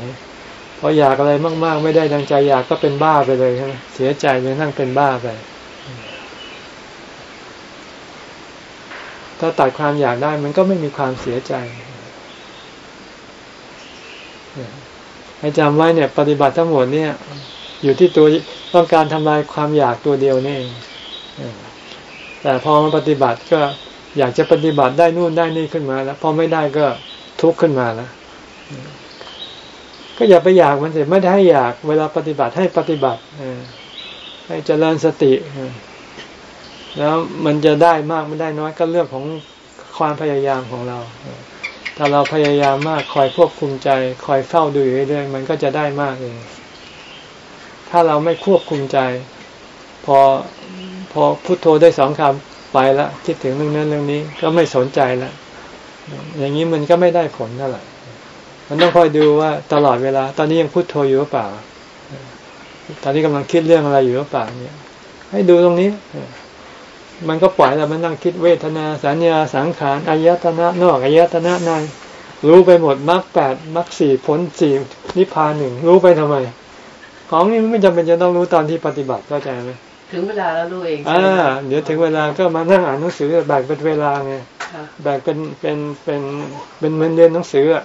พออยากอะไรมาก ๆ ไม่ได้ดังใจอยากก็เป็นบ้าไปเลยใช่ไหมเสียใจจนนั่งเป็นบ้าไป ถ้าตัดความอยากได้มันก็ไม่มีความเสียใจ ให้จำไว้เนี่ย ปฏิบัติทั้งหมดเนี่ย อยู่ที่ตัวต้องการทำลายความอยากตัวเดียวนี่เองแต่พอมาปฏิบัติก็อยากจะปฏิบัติได้นู่นได้นี่ขึ้นมาแล้วพอไม่ได้ก็ทุกข์ขึ้นมาแล้วก็อย่าไปอยากมันสิไม่ได้ให้อยาก เวลาปฏิบัติให้ปฏิบัติให้เจริญสติแล้วมันจะได้มากไม่ได้น้อยก็เรื่องของความพยายามของเรา ถ้าเราพยายามมากคอยควบคุมใจ คอยเฝ้าดูอยู่เรื่อยๆมันก็จะได้มากเองถ้าเราไม่ควบคุมใจ พอพอพุโทโธได้สองคำไปแล้วคิดถึงเรื่องนั้นเรื่องนี้ก็ไม่สนใจแล้วอย่างนี้มันก็ไม่ได้ผลเท่าไหร่มันต้องคอยดูว่าตลอดเวลา ตอนนี้ยังพุโทโธอยู่หรือเปล่า ตอนนี้กำลังคิดเรื่องอะไรอยู่หรือเปล่าเนี่ย ให้ดูตรงนี้ มันก็ปล่อยแล้วมันนั่งคิดเวทนาสัญญาสังขารอายตนะนอกอายตนะในรู้ไปหมดมรรคแปดมรรคสี่ผลสี่นิพพานหนึ่งรู้ไปทำไม ของนี้ไม่จำเป็นจะต้องรู้ตอนที่ปฏิบัติเข้าใจไหมถึงเวลาแล้วรู้เองอ่าเดี๋ยวถึงเวลาก็มานั่งอ่านหนังสือแบ่งเป็นเวลาไงแบ่งเป็นเป็นเป็นเป็นเหมือนเรียนหนังสืออะ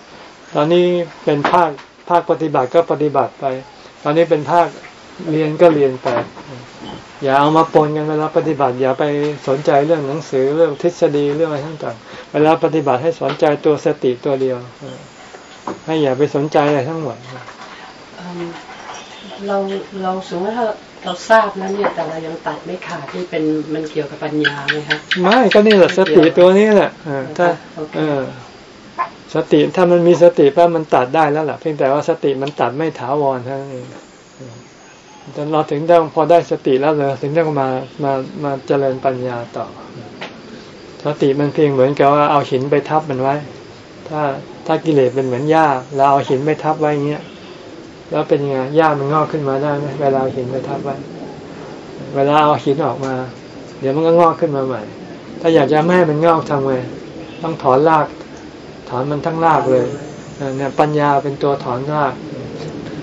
ตอนนี้เป็นภาคภาคปฏิบัติก็ปฏิบัติไป ตอนนี้เป็นภาคเรียนก็เรียนไป อย่าเอามาปนกันเวลาปฏิบัติ อย่าไปสนใจเรื่องหนังสือเรื่องทฤษฎีเรื่องอะไรทั้งๆเวลาปฏิบัติให้สนใจตัวสติตัวเดียวให้อย่าไปสนใจอะไรทั้งหมดเราเราสมมติถ้าเราทราบนั้นเนี่ยแต่เรายังตัดไม่ขาดที่เป็นมันเกี่ยวกับปัญญาไหมครับไม่ก็นี่แหละสติตัวนี้แหละถ้าเออสติถ้ามันมีสติแป๊บมันตัดได้แล้วแหละเพียงแต่ว่าสติมันตัดไม่ถาวรเท่านั้นเอง จนเราถึงได้พอได้สติแล้วเลยถึงได้มามามาเจริญปัญญาต่อ สติมันเพียงเหมือนกับว่าเอาหินไปทับมันไว้ ถ้าถ้ากิเลสเป็นเหมือนหญ้าเราเอาหินไปทับไว้เงี้ยแล้วเป็นยังไงหญ้ามันงอกขึ้นมาได้ไหมเวลาหินไปทับไว้ เวลาเอาหินออกมา เดี๋ยวมันก็งอกขึ้นมาใหม่ ถ้าอยากจะไม่ให้มันงอกทำไงต้องถอนราก ถอนมันทั้งรากเลยเนี่ยปัญญาเป็นตัวถอนราก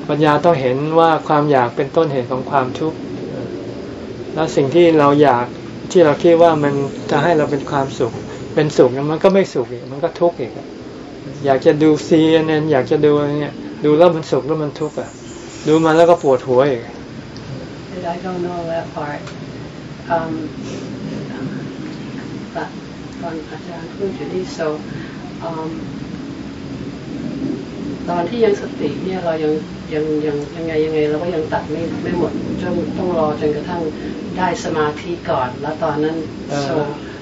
ปัญญาต้องเห็นว่าความอยากเป็นต้นเหตุของความทุกข์แล้วสิ่งที่เราอยากที่เราคิดว่ามันจะให้เราเป็นความสุข เป็นสุขมันก็ไม่สุขอีกมันก็ทุกข์อีกอยากจะดูซีเอ็นอยากจะดูอะไรเนี่ย ดูแล้วมันสุขแล้วมันทุกข์อะ ดูมาแล้วก็ปวดหัวอีก I don't know that part. Um, ตอนอาจารย์พูดอยู่ที่ so um, ตอนที่ยังสติเนี่ยเรายัง ยังยังยังไงยังไงเราก็ยังตัดไม่ไม่หมดจนต้องรอจนกระทั่งได้สมาธิก่อน แล้วตอนนั้น so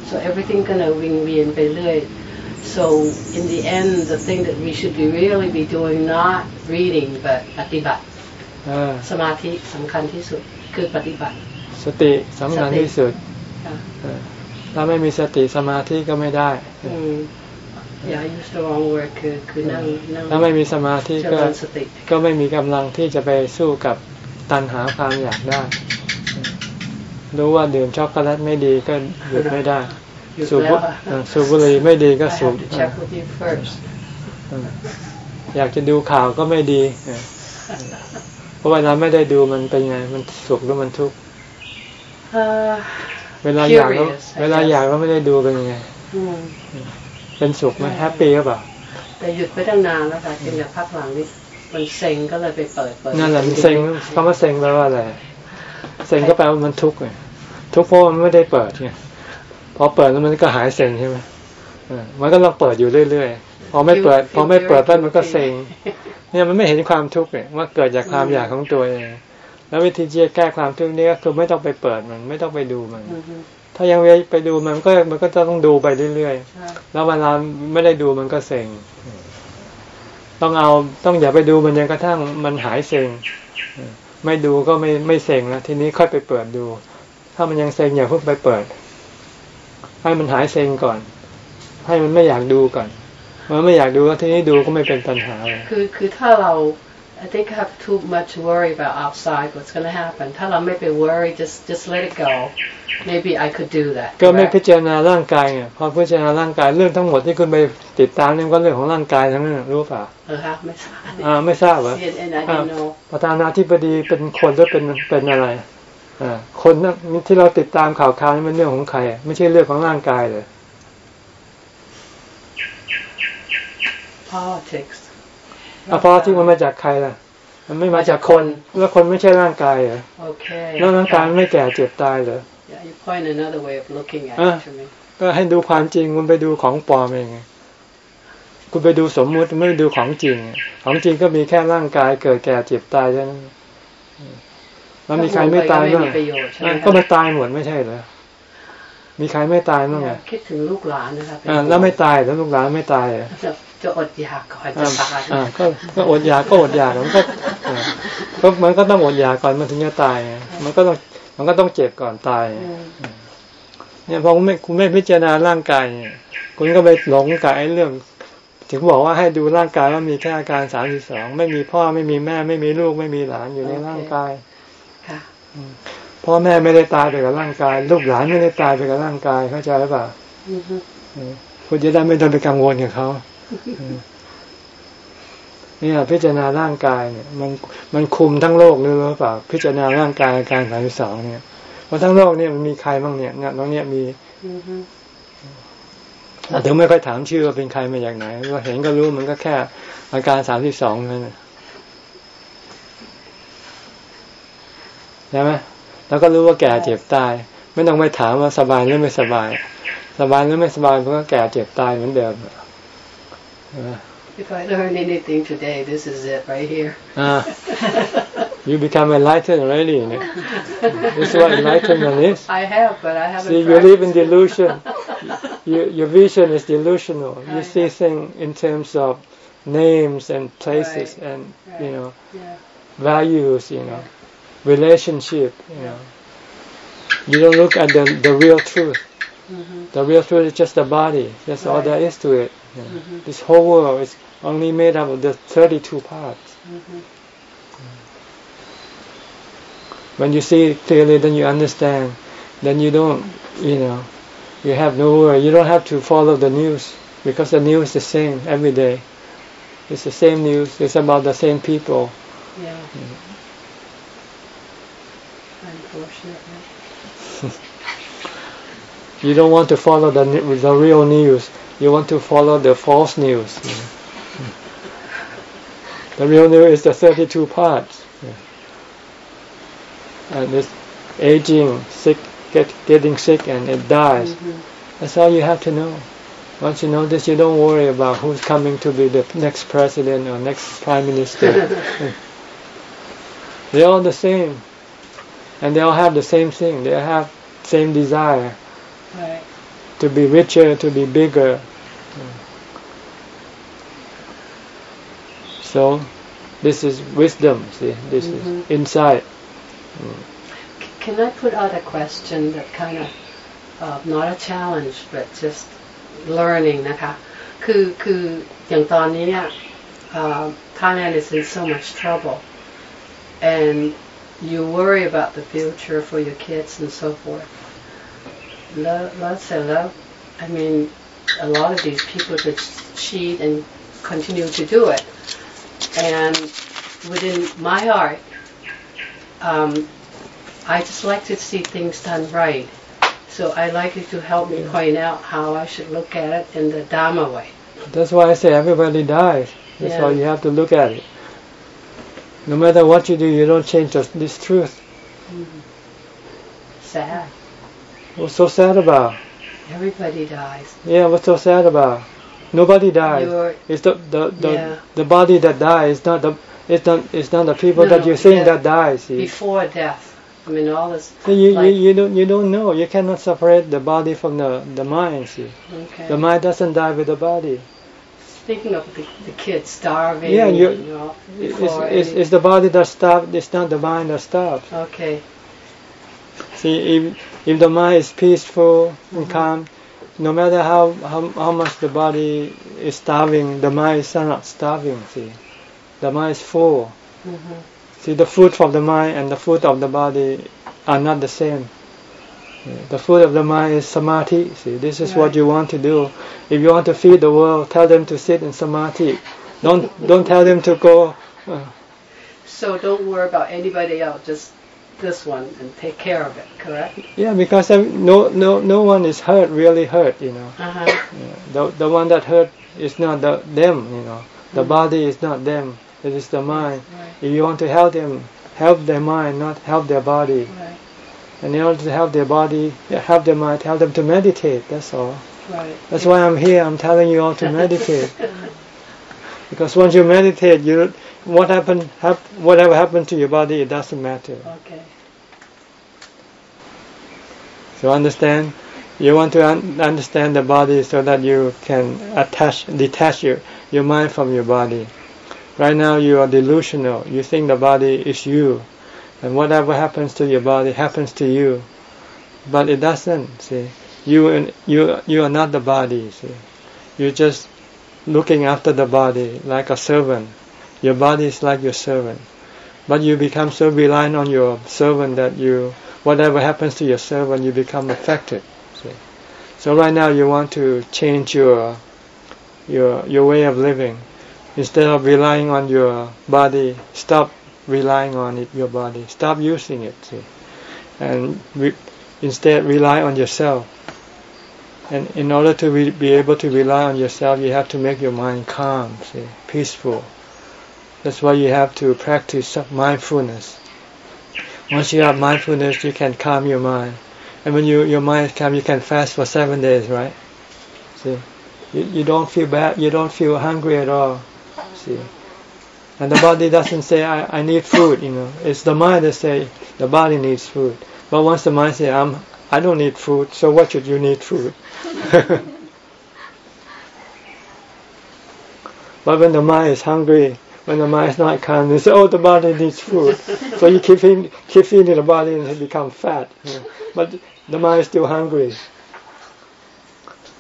so everything ก็เลยวิ่งเวียนไปเรื่อย so in the end the thing that we should be really be doing not reading but ปฏิบัติสมาธิสำคัญที่สุดคือปฏิบัติ สติสำคัญที่สุดถ้าไม่มีสติสมาธิก็ไม่ได้ อย่า use the wrong word คือคือนั่งนั่งถ้าไม่มีสมาธิก็ก็ไม่มีกำลังที่จะไปสู้กับตันหาความอยากได้ รู้ว่าดื่มช็อกโกแลตไม่ดีก็หยุดไม่ได้ สูบสูบบุหรี่ไม่ดีก็สูบอยากจะดูข่าวก็ไม่ดีเพราะเวลาไม่ได้ดูมันเป็นไง มันสุขหรือมันทุกข์เวลาอยากแล้วเวลาอยากแล้วไม่ได้ดูเป็นยังไง เป็นสุขไหม happy หรือเปล่าแต่หยุดไปตั้งนานแล้วค่ะจนอยากพักหลังนี่มันเซ็งก็เลยไปเปิดเปิดนั่นแหละมันเซ็งคำว่าเซ็งแปลว่าอะไรเซ็งก็แปลว่ามันทุกข์ไงทุกข์เพราะมันไม่ได้เปิดไงพอเปิดแล้วมันก็หายเซ็งใช่ไหมมันก็ต้องเปิดอยู่เรื่อยๆพอไม่เปิด พอไม่เปิดแล้วมันก็เซ็งเนี่ยมันไม่เห็นความทุกข์เนี่ยว่าเกิดจากความอยากของตัวเอง แล้ววิธีที่จะแก้ความทุกข์นี้ก็คือไม่ต้องไปเปิดมันไม่ต้องไปดูมัน ถ้ายังไปดูมันก็มันก็จะต้องดูไปเรื่อยๆ แล้วเวลาไม่ได้ดูมันก็เซ็ง ต้องเอาต้องอย่าไปดูมันยังกระทั่งมันหายเซ็ง ไม่ดูก็ไม่ไม่เซ็งแล้วทีนี้ค่อยไปเปิดดู ถ้ามันยังเซ็งอย่าเพิ่งไปเปิด ให้มันหายเซ็งก่อน ให้มันไม่อยากดูก่อนมันไม่อยากดูแล้วทีนี้ดูก็ไม่เป็นปัญหาเลยคือคือถ้าเรา I think I have too much worry about outside what's going to happen ถ้าเราไม่ไป worry just just let it go maybe I could do that ก็ไม่พิจารณาร่างกายเนี่ยพอพิจารณาร่างกายเรื่องทั้งหมดที่คุณไปติดตามนี่ก็เรื่องของร่างกายทั้งนั้นรู้ป่ะเออครับไม่ทราบอ่าไม่ทราบเหรอประธานาธิบดีเป็นคนหรือเป็นเป็นอะไรอ่าคนที่เราติดตามข่าวคราวนี่เป็นเรื่องของใคร ไม่ใช่เรื่องของร่างกายเลย politics อะพอที่มันมาจากใครล่ะ มันไม่มาจากคน แล้วคนไม่ใช่ร่างกายเหรอ Okay. แล้วร่างกายไม่แก่เจ็บตายเหรอ Yeah, you point another way of looking at Ah. it to me. ก็ให้ดูความจริงคุณไปดูของปลอมเองไงคุณไปดูสมมุติไม่ได้ดูของจริง ของจริงก็มีแค่ร่างกาย เกิดแก่เจ็บตายเท่านั้นแล้วมีใครไม่ตายก็บ้างไม่มีประโยชน์ใช่ไหมอะคะก็มันตายหมดไม่ใช่เหรอมีใครไม่ตายบ้างไงคิดถึงลูกหลานนะครับอ่าแล้วไม่ตายแล้วลูกหลานไม่ตายเหรอจะ จะอดอยากก่อนจะอ่าตายอ่าก็ก็อดอยากก็อดอยากมันก็อ่าก็มันก็ต้องอดอยากก่อนมันถึงจะตายไงมันก็ต้องมันก็ต้องเจ็บก่อนตายอืมเนี่ยพอคุณไม่คุณไม่พิจารณาร่างกายเนี่ยคุณก็ไปหลงกับไอ้เรื่อง ถึงบอกว่าให้ดูร่างกายว่ามีแค่อาการสามสิบสองไม่มีพ่อไม่มีแม่ไม่มีลูกไม่มีหลานอยู่ในร่างกายค่ะพ่อแม่ไม่ได้ตายไปกับร่างกาย ลูกหลานไม่ได้ตายไปกับร่างกายเข้าใจหรือเปล่าอือฮึคุณจะได้ไม่ต้องไปกังวลกับเขา เนี่ยพิจารณาร่างกายเนี่ย มันมันคุมทั้งโลกหรือเปล่า พิจารณาร่างกายอาการสามสิบสองเนี่ยเพราะทั้งโลกเนี่ยมันมีใครบ้างเนี่ยเนี่ยตรงเนี้ยมีอือฮึแต่ถึงไม่ค่อยถามชื่อว่าเป็นใครมาจากไหนเราเห็นก็รู้มันก็แค่อาการสามสิบสองนั่นน่ะใช่ไหมแล้วก็รู้ว่าแก่เจ็บตาย ไม่ต้องไปถามว่าสบายหรือไม่สบาย สบายหรือไม่สบายมันก็แก่เจ็บตายเหมือนเดิมใ Uh, if I learn anything today, this is it right here. Ah. you become enlightened already. You know? this is what enlightenment is. I have, but I haven't. See, you live in delusion. you, your vision is delusional. I you see things in terms of names and places right. and right. you know yeah. values. You know, yeah. relationship. You know, you don't look at the the real truth. Mm -hmm. The real truth is just the body. That's right. all there is to it you know. Mhm. This whole world is only made up of the 32 parts. Mhm. When you see it clearly, then you understand. Then you don't, you know, you have no worry. You don't have to follow the news because the news is the same every day. It's the same news. It's about the same people. Yeah. Unfortunately. You don't want to follow the the real news. You want to follow the false news. The real news is the 32 parts. And it's aging, sick, get, getting sick, and it dies. Mhm. That's all you have to know. Once you know this, you don't worry about who's coming to be the next president or next prime minister. They're all the same. And they all have the same thing. They have same desire Right to be richer, to be bigger. So, this is wisdom, see, this Mhm. is insight. Can I put out a question that kind of uh, not a challenge but just learning นะคะ คือคืออย่างตอนนี้เนี่ย uh, Thailand is in so much trouble and you worry about the future for your kids and so forth love, love said love. I mean, a lot of these people could cheat and continue to do it. And within my art, um, I just like to see things done right. So I like you to help me point out how I should look at it in the Dharma way. That's why I say everybody dies. That's yeah. why you have to look at it. No matter what you do, you don't change this, this truth. Mm-hmm. Sad. What's so sad about? Everybody dies. Yeah, what's so sad about? Nobody dies. You're, It's the the the, Yeah. the body that dies. It's not the it's not it's not the people No, that you think yeah. that die. See, before death. I mean, all this. So you, like- you you don't you don't know. You cannot separate the body from the the mind. See, Okay. the mind doesn't die with the body. Speaking of the, the kids starving. Yeah, you- you know, It's, it's, it's the body that stops. It's not the mind that stops. Okay. See, if if the mind is peaceful and calm, no matter how, how how much the body is starving, the mind is not starving. See, the mind is full. hmm See, the food of the mind and the food of the body are not the same. The food of the mind is samadhi. See, this is what you want to do. If you want to feed the world, tell them to sit in samadhi. Don't don't tell them to go. Uh, So don't worry about anybody else. Just this one and take care of it. Correct. yeah, because um, no no no one is hurt really hurt. You know, Uh huh. yeah. the the one that hurt is not the them, you know. The body is not them. It is the mind. If you want to help them, help their mind, not help their body. Right. And in order to help their body, help their mind, help them to meditate. That's all. Right. That's why I'm here. I'm telling you all to meditate. because once you meditate, you what happened, hap, whatever happened to your body, it doesn't matter. Okay. So understand? You want to un- understand the body so that you can attach, detach your, your mind from your body. Right now you are delusional. You think the body is you. And whatever happens to your body happens to you. But it doesn't, see. You, and- you, you are not the body, see. You're just looking after the body like a servant. Your body is like your servant. But you become so reliant on your servant that you, whatever happens to your servant, you become affected. See? So right now you want to change your, your, your way of living. Instead of relying on your body, stop relying on it, your body. Stop using it. See? And re- instead rely on yourself. And in order to be able to rely on yourself, you have to make your mind calm, see, peaceful. That's why you have to practice mindfulness. Once you have mindfulness, you can calm your mind. And when you, your mind is calm, you can fast for seven days, right? See, you, you don't feel bad, you don't feel hungry at all. See, and the body doesn't say I, I need food. You know, it's the mind that say the body needs food. But once the mind say I'm I don't need food, so what should you need food? but when the mind is hungry, when the mind is not calm, you say, "Oh, the body needs food," so you keep feeding, keep feeding the body and it become fat. you know. But the mind is still hungry.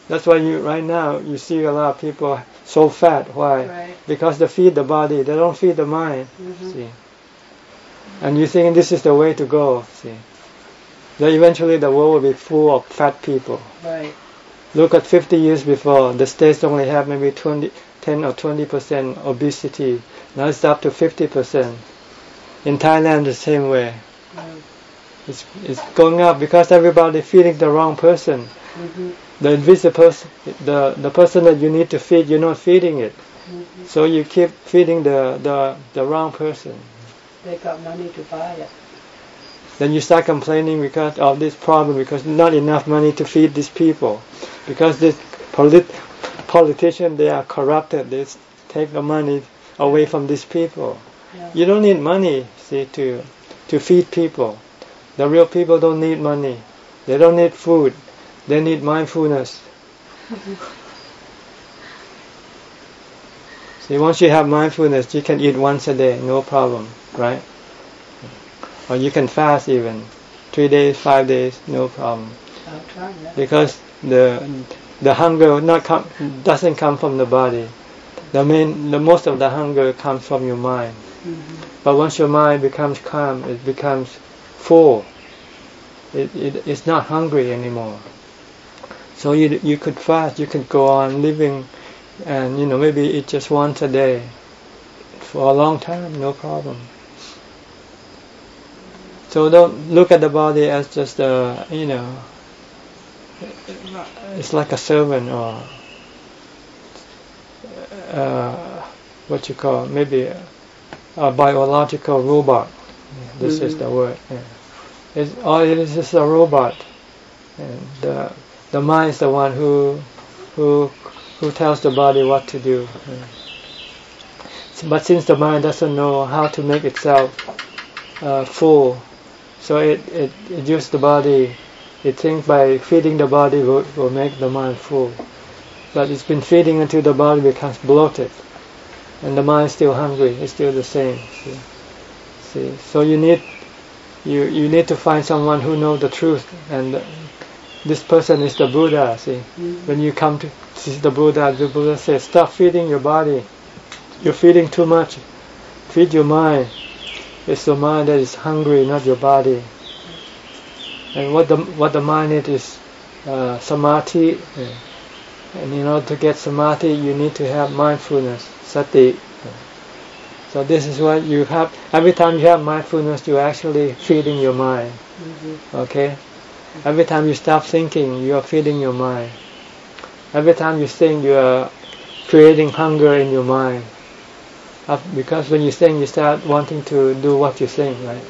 That's why you right now you see a lot of people so fat. Why? Right. Because they feed the body, they don't feed the mind. Mhm. See, and you think this is the way to go. See, then eventually the world will be full of fat people. Right. Look at 50 years before, the states only have maybe 20, 10 or 20 percent obesity. Now it's up to 50 percent. In Thailand, the same way. Right. It's, it's going up because everybody feeding the wrong person. Mhm. The invisible person, the, the person that you need to feed, you're not feeding it. Mhm. So you keep feeding the, the, the wrong person. They got money to buy it. Then you start complaining because of this problem, because not enough money to feed these people. Because this polit- politician, they are corrupted. They take the money away from these people. Yeah. You don't need money, see, to to feed people. The real people don't need money. They don't need food. They need mindfulness. see, once you have mindfulness, you can eat once a day, no problem, right? Or you can fast even three days, five days, no problem. I'll try that. Because the the hunger not come, doesn't come from the body. The main, the most of the hunger comes from your mind. Mhm. But once your mind becomes calm, it becomes full. It, it it's not hungry anymore. So you you could fast, you could go on living, and you know maybe eat just once a day for a long time, no problem. So don't look at the body as just a you know. It's like a servant or uh, what you call maybe a, a biological robot. This is Mhm. the word. Yeah. It's, all it is is a robot, and the the mind is the one who who who tells the body what to do. Yeah. But since the mind doesn't know how to make itself uh, full, so it, it, it uses the body. It thinks by feeding the body will, will make the mind full. But it's been feeding until the body becomes bloated, and the mind is still hungry. It's still the same. See, see. So you need you you need to find someone who knows the truth, and this person is the Buddha. See, Mhm. when you come to see the Buddha, the Buddha says, "Stop feeding your body. You're feeding too much. Feed your mind. It's the mind that is hungry, not your body." And what the what the mind is is uh, samadhi. And in order to get samadhi, you need to have mindfulness, sati. So this is what you have. Every time you have mindfulness, you're actually feeding your mind. Mhm. Okay. Every time you stop thinking, you are feeding your mind. Every time you think, you are creating hunger in your mind. Because when you think, you start wanting to do what you think, right?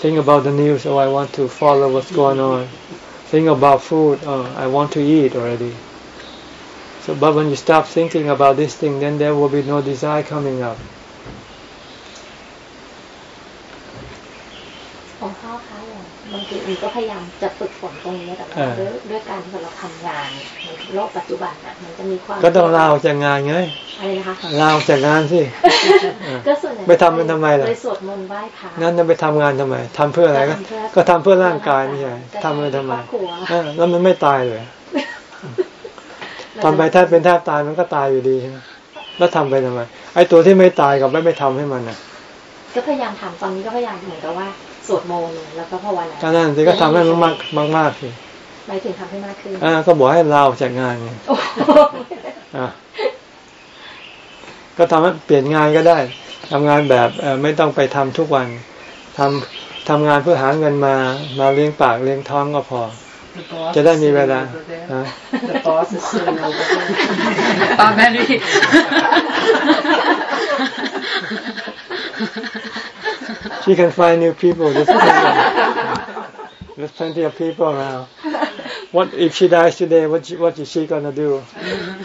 Think about the news, oh, I want to follow what's going on. Think about food, oh, I want to eat already. So, but when you stop thinking about this thing, then there will be no desire coming up. ของพ่อคะอย่างบางทีมันก็พยายามจะฝึกฝนตรงนี้แต่ว่าด้วยด้วยการที่เราทำงานในโลกปัจจุบันอะมันจะมีความก็ต้องลาออกจากงานไงอะไรนะคะลาออกจากงานสิก็ส่วนใหญ่ไปทำมันทำไมล่ะไปสวดมนต์ไหว้พระงั้นจะไปทำงานทำไมทำเพื่ออะไรก็ทำเพื่อก็ทำเพื่อร่างกายไม่ใช่ทำไปทำไมครอบครัวเออแล้วมันไม่ตายเลย ทำไปแทบเป็นแทบตายมันก็ตายอยู่ดีใช่ไหมแล้วทำไปทำไมไอ้ตัวที่ไม่ตายกับไม่ไม่ทำให้มันน่ะก็พยายามทำตอนนี้ก็พยายามเหมือนกับว่าสวดมนต์แล้วก็ภาวนาก็นั่นสิก็ทำให้มันมากมากมากสิหมายถึงทำให้มากขึ้นอ่าก็บอกให้ลาออกจากงานไงโอ้โหอะก็ทำให้เปลี่ยนงานก็ได้ทำงานแบบเอ่อไม่ต้องไปทำทุกวันทำทำงานเพื่อหาเงินมามาเลี้ยงปากเลี้ยงท้องก็พอ The boss จะได้มีเวลา is sitting over there. ฮะ The boss is sitting over there. ป้าแม่ลี่ She can find new people. There's plenty, there's plenty of people now. What if she dies today? What she, what is she gonna do?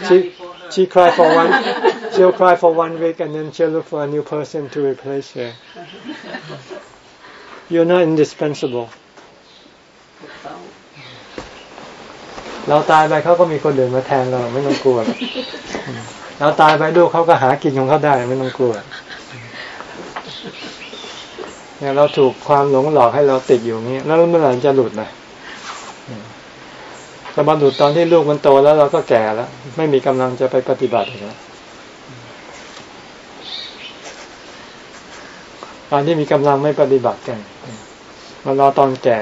She she cry for one. She'll cry for one week and then she'll look for a new person to replace her. You're not indispensable. เราตายไปเขาก็มีคนอื่นมาแทนเราไม่ต้องกลัวเราตายไปลูกเขาก็หากินของเขาได้ไม่ต้องกลัวเนี่ยเราถูกความหลงหลอกให้เราติดอยู่นี้แล้วเมื่อไหร่จะหลุดนะจะมาหลุดตอนที่ลูกมันโตแล้วเราก็แก่แล้ว ไม่มีกำลังจะไปปฏิบัติอีกแล้วตอนที่มีกำลังไม่ปฏิบัติกันมารอตอนแก่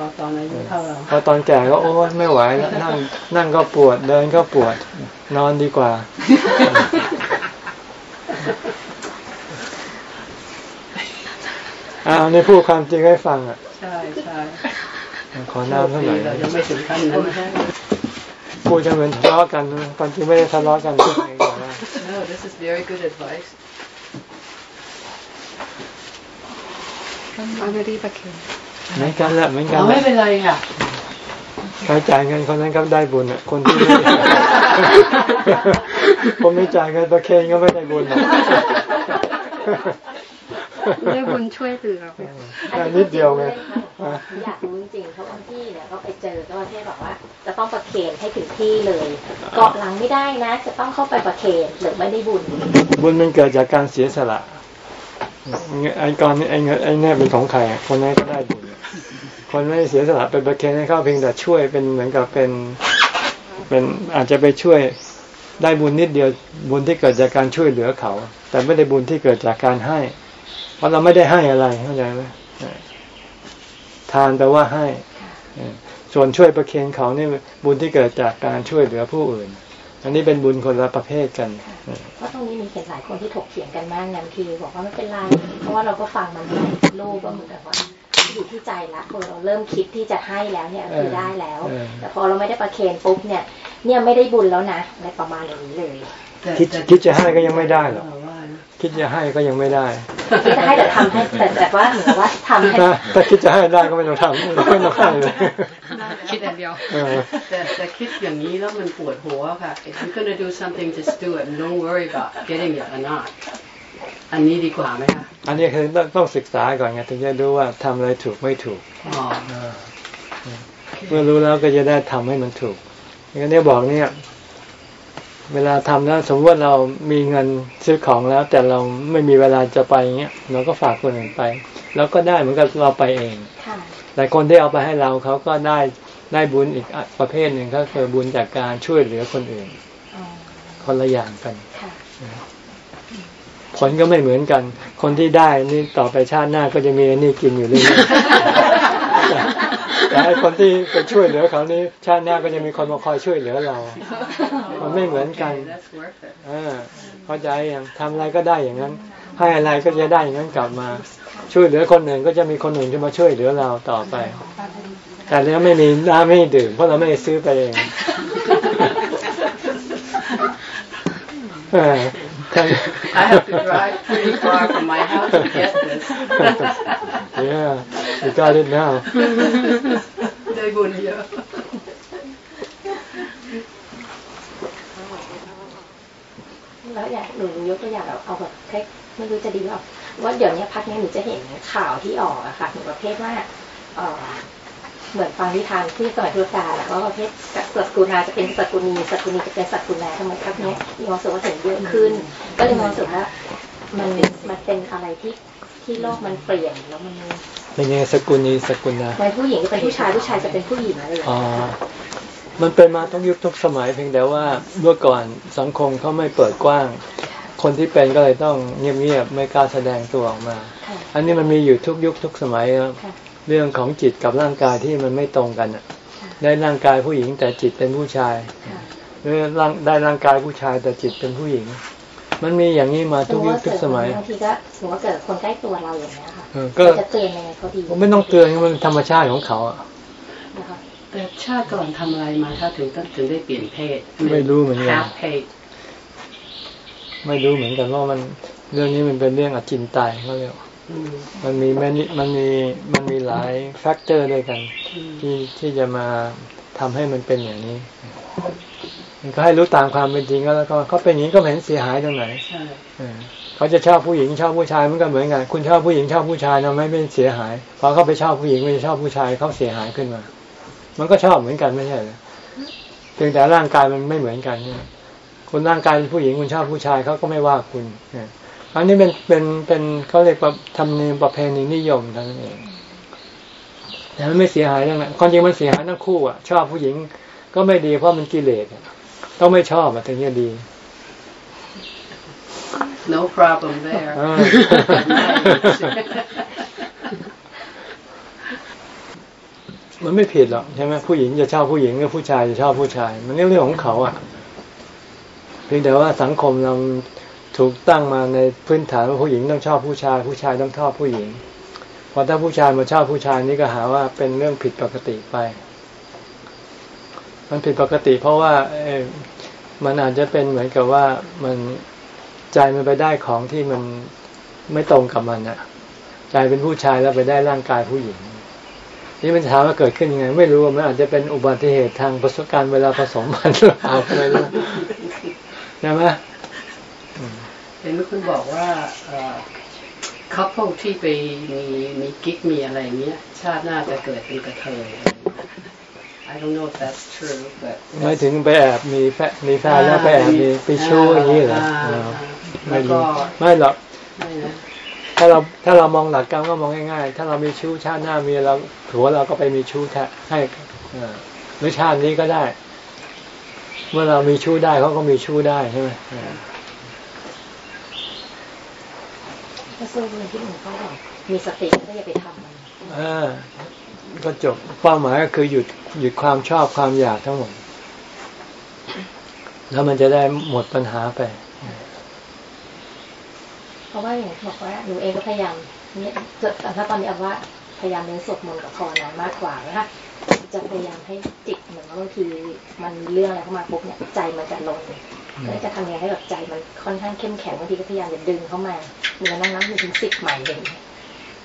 รอตอนอายุเท่าเราพอตอนแก่ก็โอ้ยไม่ไหวแล้วนั่งนั่งก็ปวดเดินก็ปวดนอนดีกว่า อ้าวนี่พูดความจริงให้ฟังอะ ใช่ใช่ขอน้ำเท่าไหร่เรายังไม่ถึงขั้นนั้นนะพูดจะเหมือนทะเลาะกันนะความจริงไม่ได้ทะเลาะกันพูดเองแต่ว่า No this is very good advice ป้าแม่ลี่ประ เคนเหมือนกันแหละเหมือนกันเราแหไม่ละเป็นไรค่ะใครจ่ายเงินคนนั้นก็ได้บุญอะ คนที่ไม่คนไม่จ่ายเงินประเคนก็ไม่ได้บุญหรอกได้บุญช่วยเหลือแค่นิดเดียวไงอยากรู้จริงๆเพราะบางที่เนี่ยก็ไปเจอก็ประเทศบอกว่า จะต้องประเคนให้ถึงที่เลยเกาะหลังไม่ได้นะ จะต้องเข้าไปประเคนหรือไม่ได้บุญ บุญมันเกิดจากการเสียสละไอ้กอนไอ้เงินไอ้เนี่ยเป็นของใครอะคนนั้นก็ได้บุญ คนไม่เสียสละเป็นประเคนให้เขาเพียงแต่ช่วยเป็นเหมือนกับเป็นเป็นอาจจะไปช่วยได้บุญนิดเดียวบุญที่เกิดจากการช่วยเหลือเขา แต่ไม่ได้บุญที่เกิดจากการให้ เพราะเราไม่ได้ให้อะไรเข้าใจไหมทานแปลว่าให้ส่วนช่วยประเคนเขานี่บุญที่เกิดจากการช่วยเหลือผู้อื่น อันนี้เป็นบุญคนละประเภทกันเพราะตรงนี้มีเห็นหลายคนที่ถกเถียงกันมากนะบางทีบอกว่าไม่เป็นไรเพราะว่าเราก็ฟังมันไปลูกก็เหมือนกับว่า อยู่ที่ใจละพอเราเริ่มคิดที่จะให้แล้วเนี่ยคือได้แล้วเออแต่พอเราไม่ได้ประเคนปุ๊บเนี่ย เนี่ยไม่ได้บุญแล้วนะอะไรประมาณอย่างนี้เลยแต่คิดแต่คิดจะให้ก็ยังไม่ได้หรอกเว่านะคิดจะให้ก็ยังไม่ได้คิดจะให้แต่ทำให้แต่แต่ว่าเหมือนกับว่าทำให้ถ้าถ้าคิดจะให้ได้ก็ไม่ต้องทำไม่ต้องให้เลยคิดอย่างเดียวเออแต่แต่คิดอย่างนี้แล้วมันปวดหัวค่ะ if you're gonna do something just do it don't worry about getting it or not อันนี้ดีกว่าไหมคะอันนี้คือต้องต้องศึกษาก่อนไงถึงจะรู้ว่าทำอะไรถูกไม่ถูกอ๋อเมื่อรู้แล้วก็จะได้ทำให้มันถูกอย่างนี้บอกเนี่ย เวลาทำแล้วสมมติว่าเรามีเงินซื้อของแล้ว แต่เราไม่มีเวลาจะไปเงี้ยเราก็ฝากคนอื่นไป แล้วก็ได้เหมือนกับเราไปเองค่ะแต่คนที่เอาไปให้เราเขาก็ได้ได้บุญอีกประเภทหนึ่งก็คือบุญจากการช่วยเหลือคนอื่นอ๋อคนละอย่างกันค่ะ ผลก็ไม่เหมือนกัน คนที่ได้นี่ต่อไปชาติหน้าก็จะมีอันนี่กินอยู่เรื่อยๆแต่ไอ้คนที่ไปช่วยเหลือเขานี่ชาติหน้าก็จะมีคนมาคอยช่วยเหลือเรา มันไม่เหมือนกัน Okay, that's worth it เออเข้าใจยังทำอะไรก็ได้อย่างนั้น ให้อะไรก็จะได้อย่างนั้นกลับมา ช่วยเหลือคนอื่นก็จะมีคนอื่นที่มาช่วยเหลือเราต่อไป แต่เราไม่มีน้ำไม่ดื่มเพราะเราไม่ได้ซื้อไปเอง I have to drive pretty far from my house to get this yeah you got it now ได้บุญเยอะ แล้วอยากหนูยกตัวอย่างแบบเอาแบบแค่ไม่รู้จะดีหรือเปล่าว่าเดี๋ยวนี้พักนี้หนูจะเห็นข่าวที่ออกอะค่ะหนูประเภทว่า เออเหมือนฟังนิทานที่สมัยพุทธกาลอะว่าประเภทสัตกุณาจะเป็นสัตกุณีสัตกุณีจะเป็นสัตกุณาทำไมพักนี้มีความรู้สึกว่าเห็นเยอะขึ้น ก็เลยมองรู้สึกว่ามันมันเป็นอะไรที่ที่โลกมันเปลี่ยนแล้วมันเป็นยังไงสกุลนี้สกุลนะในผู้หญิงจะเป็นผู้ชายผู้ชายจะเป็นผู้หญิงอะไรอย่างอ๋อเงี้ยมันเป็นมาทุกยุคทุกสมัยเพียงแต่ว่าเมื่อก่อนสังคมเขาไม่เปิดกว้าง คนที่เป็นก็เลยต้องเงียบๆไม่กล้าแสดงตัวออกมาค่ะอันนี้มันมีอยู่ทุกยุคทุกสมัยครับค่ะ เรื่องของจิตกับร่างกายที่มันไม่ตรงกันอะได้ร่างกายผู้หญิงแต่จิตเป็นผู้ชายค่ะหรือร่างได้ร่างกายผู้ชายแต่จิตเป็นผู้หญิง มันมีอย่างนี้มาทุกยุคทุกสมัยบางทีก็สมมติว่าเกิดคนใกล้ตัวเราอย่างเงี้ยค่ะเออก็เราจะเตือนยังไงเขาดีไม่ต้องเตือนมันธรรมชาติของเขาอะนะคะแต่ชาติก่อนทำอะไรมาถ้าถึงต้องถึงได้เปลี่ยนเพศ ไม่รู้เหมือนกัน half เพศไม่รู้เหมือนกันว่ามันเรื่องนี้มันเป็นเรื่องอจินไตยเขาเรียกอืม มันมี many มันมีมันมีหลาย factor ด้วยกันอืมที่ที่จะมาทำให้มันเป็นอย่างนี้มันก็ให้รู้ตามความเป็นจริงก็แล้วก็เขาเป็นอย่างนี้ก็ไม่เห็นเสียหายตรงไหนใช่เออเขาจะชอบผู้หญิงชอบผู้ชายมันก็เหมือนกัน คุณชอบผู้หญิงชอบผู้ชายนะไม่ไม่เสียหายพอเขาไปชอบผู้หญิงไม่ชอบผู้ชายเขาเสียหายขึ้นมา มันก็ชอบเหมือนกันไม่ใช่เหรอเพียงแต่ร่างกายมันไม่เหมือนกันเนี่ยคุณร่างกายเป็นผู้หญิงคุณชอบผู้ชายเขาก็ไม่ว่าคุณเนี่ย อันนี้เป็นเป็นเป็นเขาเรียกว่าธรรมเนียมประเพณีนิยมเท่านั้นเองแต่มันไม่เสียหายเรื่องนั้นความจริงมันเสียหายทั้งคู่อะ ชอบผู้หญิงก็ไม่ดีเพราะมันกิเลสอะต้องไม่ชอบอะถึงจะดี no problem there อ่ามันไม่ผิดหรอกใช่ไหมผู้หญิงจะชอบผู้หญิงหรือผู้ชายจะชอบผู้ชาย มันเรื่องของเขาอะเพียงแต่ว่าสังคมเรา ถูกตั้งมาในพื้นฐานว่าผู้หญิงต้องชอบผู้ชาย ผู้ชายต้องชอบผู้หญิงพอถ้าผู้ชายมาชอบผู้ชายนี่ก็หาว่าเป็นเรื่องผิดปกติไป มันผิดปกติ เพราะว่าเอ่อมันอาจจะเป็นเหมือนกับว่ามันใจมันไปได้ของที่มันไม่ตรงกับมันอะใจเป็นผู้ชายแล้วไปได้ร่างกายผู้หญิง นี่มันถามว่าเกิดขึ้นยังไง ไม่รู้ว่ามันอาจจะเป็นอุบัติเหตุทางประสบการณ์เวลาผสมพันธุ์หรือเปล่าก็ไม่รู้ใช่ไหม เห็นคุณบอกว่า couple ที่ไปมีมีกิ๊กมีอะไรเงี้ย ชาติหน้าจะเกิดเป็นกะเทย I don't know if that's true but ไม่ถึงไปแอบมีแฟนมีแฟนแล้วไปแอบมีไปชู้อย่างนี้เหรออ่าเออแล้ไม่วก็รู้ไม่หรอกไม่นะถ้าเราถ้าเรามองหลักการก็มองง่ายๆ ถ้าเรามีชู้ชาติหน้ามีเราผัวเราก็ไปมีชู้แทะให้เออหรือชาตินี้ก็ได้ เมื่อเรามีชู้ได้เขาก็มีชู้ได้ใช่ไหม เออก็สู้เลยที่หนูก็บอกมีสติก็อย่าไปทำมันอ่าก็จบเป้าหมายก็คือหยุดหยุดความชอบความอยากทั้งหมด แล้วมันจะได้หมดปัญหาไปเพราะว่าอย่างที่บอกว่าหนูเองก็พยายามเนี่ยแต่ถ้าตอนนี้เอาว่าพยายามเน้นสวดมนต์กับภาวนามากกว่านะคะจะพยายามให้จิตเหมือนว่าบางทีมันมีเรื่องอะไรเข้ามาปุ๊บเนี่ยใจมันจะลง ก็จะทำยังไงให้แบบใจมันค่อนข้างเข้มแข็งบางทีก็พยายามจะดึงเข้ามาเหมือนนั่งนับหนึ่งถึงสิบใหม่เลยางเงี้ย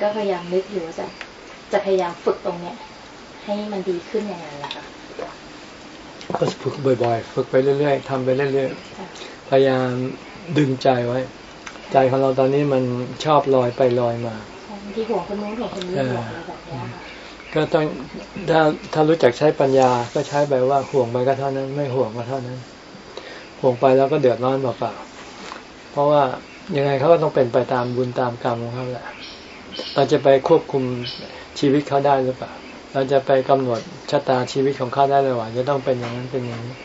ก็พยายามนึกอยู่ว่าจะจะพยายามฝึกตรงเนี้ย ให้มันดีขึ้นยังไงล่ะคะก็ฝึกบ่อย ๆ ฝึกไปเรื่อยๆทำไปเรื่อยๆ พยายามดึงใจไว้ ใจของเราตอนนี้มันชอบลอยไปลอยมาบางทีห่วงคนนู้นห่วงคนนี้ห่วงอะไรแบบเนี้ยค่ะก็ต้องถ้าถ้ารู้จักใช้ปัญญาก็ใช้ไปว่าห่วงไปก็เท่านั้น ไม่ห่วงก็เท่านั้น ห่วงไปแล้วก็เดือดร้อนเปล่าๆเพราะว่ายังไงเขาก็ต้องเป็นไปตามบุญตามกรรมของเขาแหละ เราจะไปควบคุมชีวิตเขาได้หรือเปล่า เราจะไปกำหนดชะตาชีวิตของเขาได้หรือเปล่าจะต้องเป็นอย่างนั้นเป็นอย่างนี้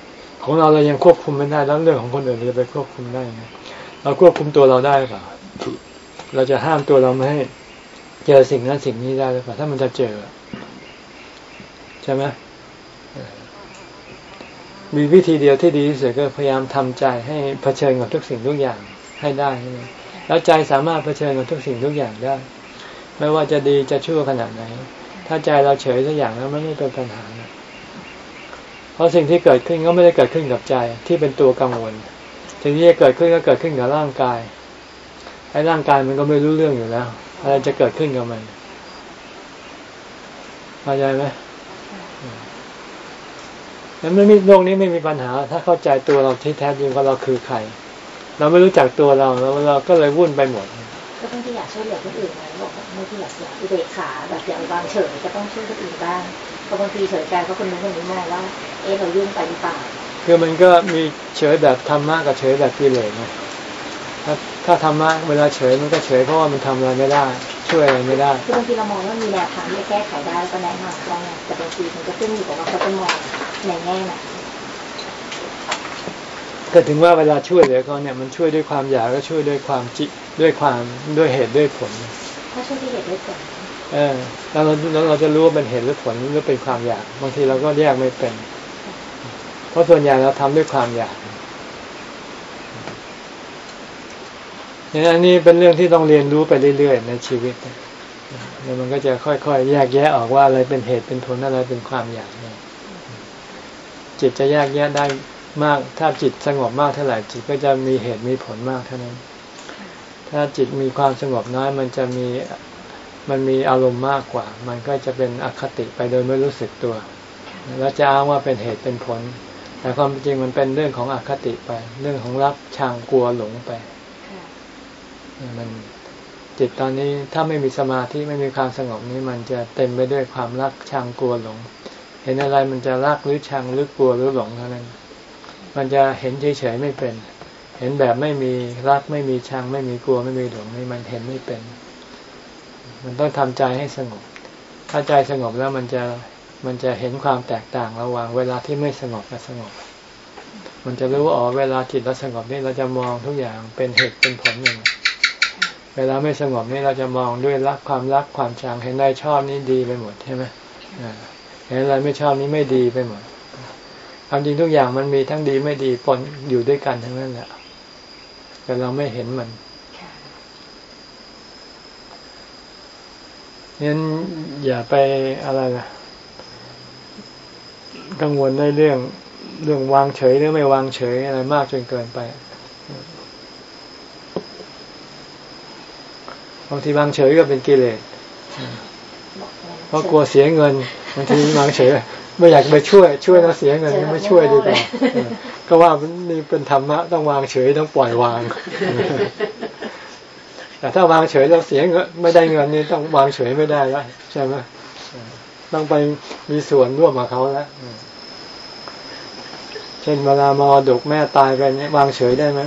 ของเราเรายังควบคุมไม่ได้แล้วเรื่องของคนอื่นเราจะไปควบคุมได้ไงเราควบคุมตัวเราได้หรือเปล่า เราจะห้ามตัวเราไม่ให้เจอสิ่งนั้นสิ่งนี้ได้หรือเปล่าถ้ามันจะเจอใช่ไหม มีวิธีเดียวที่ดีที่สุดก็พยายามทำใจให้เผชิญกับทุกสิ่งทุกอย่างให้ได้ให้ได้ แล้วใจสามารถเผชิญกับทุกสิ่งทุกอย่างได้ ไม่ว่าจะดีจะชั่วขนาดไหน ถ้าใจเราเฉยสักอย่างแล้วมันไม่เป็นปัญหา เพราะสิ่งที่เกิดขึ้นก็ไม่ได้เกิดขึ้นกับใจที่เป็นตัวกังวล สิ่งที่จะเกิดขึ้นก็เกิดขึ้นกับร่างกาย ไอ้ร่างกายมันก็ไม่รู้เรื่องอยู่แล้ว อะไรจะเกิดขึ้นกับมันเข้าใจไหม นั้นไม่มีโลกนี้ไม่มีปัญหา ถ้าเข้าใจตัวเราที่แท้จริงว่าเราคือใคร เราไม่รู้จักตัวเราแล้วเราก็เลยวุ่นไปหมดก็ต้องที่อยากช่วยเหลือคนอื่นไงบอกว่าไม่ที่อยากอยากอุเบกขาแบบอย่างวางเฉยก็ต้องช่วยคนอื่นบ้างเพราะบางทีเฉยใจก็คนนู้นคนนี้มองว่าเอ๊ะเรายุ่งไปหรือเปล่าคือมันก็มีเฉยแบบธรรมะกับเฉยแบบกิเลสนะถ้าถ้าธรรมะเวลาเฉยมันก็เฉยเพราะว่ามันทำอะไรไม่ได้ ช่วยอะไรไม่ได้คือบางทีเรามองว่ามีแนวทางที่จะแก้ไขได้แล้วก็แนะนำได้ไงแต่บางทีมันก็ขึ้นอยู่กับว่าเขาจะมอง ในแง่ไหนก็ถึงว่าเวลาช่วยเหลือเขาเนี่ยมันช่วยด้วยความอยากก็ช่วยด้วยความจิด้วยความด้วยเหตุด้วยผลถ้าช่วยที่เหตุด้วยผลเออแล้วเราแล้วเราจะรู้ว่าเป็นเหตุหรือผลหรือเป็นความอยาก บางทีเราก็แยกไม่เป็น เพราะส่วนใหญ่เราทำด้วยความอยากอย่างอันนี้เป็นเรื่องที่ต้องเรียนรู้ไปเรื่อยๆ ในชีวิตแล้วมันก็จะค่อยๆ แยกแยะออกว่าอะไรเป็นเหตุเป็นผลอะไรเป็นความอยากเนี่ย จิตจะแยกแยะได้มาก ถ้าจิตสงบมากเท่าไหร่จิตก็จะมีเหตุมีผลมากเท่านั้น ถ้าจิตมีความสงบน้อยมันจะมีมันมีอารมณ์มากกว่า มันก็จะเป็นอคติไปโดยไม่รู้สึกตัว แล้วจะอ้างว่าเป็นเหตุเป็นผล แต่ความจริงมันเป็นเรื่องของอคติไป เรื่องของรักชังกลัวหลงไปมันจิตตอนนี้ถ้าไม่มีสมาธิไม่มีความสงบนี้มันจะเต็มไปด้วยความรักชังกลัวหลง เห็นอะไรมันจะรักหรือชังหรือกลัวหรือหลงเท่านั้น มันจะเห็นเฉยๆไม่เป็น เห็นแบบไม่มีรักไม่มีชัง ไม่มีกลัวไม่มีหลงนี่มันเห็นไม่เป็น มันต้องทำใจให้สงบ ถ้าใจสงบแล้วมันจะมันจะเห็นความแตกต่างระหว่าง เวลาที่ไม่สงบกับสงบ มันจะรู้ว่าอ๋อเวลาจิตเราสงบนี่เราจะมองทุกอย่างเป็นเหตุเป็นผลอย่างเวลาไม่สงบนี่เราจะมองด้วยรักความรักความชังเห็นได้ชอบนี่ดีไปหมดใช่ไหม เห็นอะไรไม่ชอบนี่ไม่ดีไปหมดความจริงทุกอย่างมันมีทั้งดีไม่ดีปนอยู่ด้วยกันทั้งนั้นแหละแต่เราไม่เห็นมันงั้นอย่าไปอะไรนะกังวลในเรื่องเรื่องวางเฉยหรือไม่วางเฉยอะไรมากจนเกินไปบางทีวางเฉยก็เป็นกิเลส เพราะกลัวเสียเงินบางทีวางเฉยไม่อยากไปช่วย ช่วยแล้วเสียเงินไม่ช่วยดีกว่าก็ว่านี่เป็นธรรมะต้องวางเฉยต้องปล่อยวาง แต่ถ้าวางเฉยแล้วเสียเงินไม่ได้เงินนี่ต้องวางเฉยไม่ได้แล้วใช่ไหมต้องไปมีส่วนร่วมกับเขาแล้วเช่นเวลามอดกแม่ตายไปเนี่ยวางเฉยได้ไหม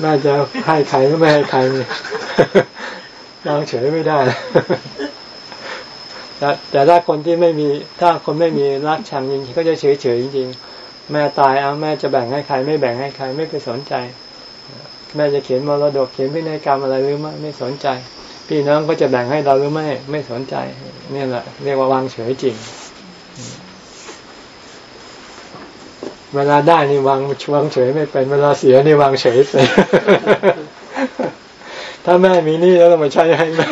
แม่จะให้ใครก็ไม่ให้ใครเนี่ยวางเฉยไม่ได้ แต่แต่ถ้าคนที่ไม่มีถ้าคนไม่มีรักชังจริงก็จะเฉยเฉยจริงๆแม่ตายเอาแม่จะแบ่งให้ใคร ไม่แบ่งให้ใครไม่ไปสนใจ แม่จะเขียนมรดกเขียนพินัยกรรมอะไรหรือไม่ไม่สนใจ พี่น้องก็จะแบ่งให้เราหรือไม่ไม่สนใจนี่แหละเรียกว่าวางเฉยจริง เวลาได้นี่วางวางเฉยไม่เป็น เวลาเสียนี่วางเฉยเป็นถ้าแม่มีนี้แล้วต้องมาใช้ให้แม่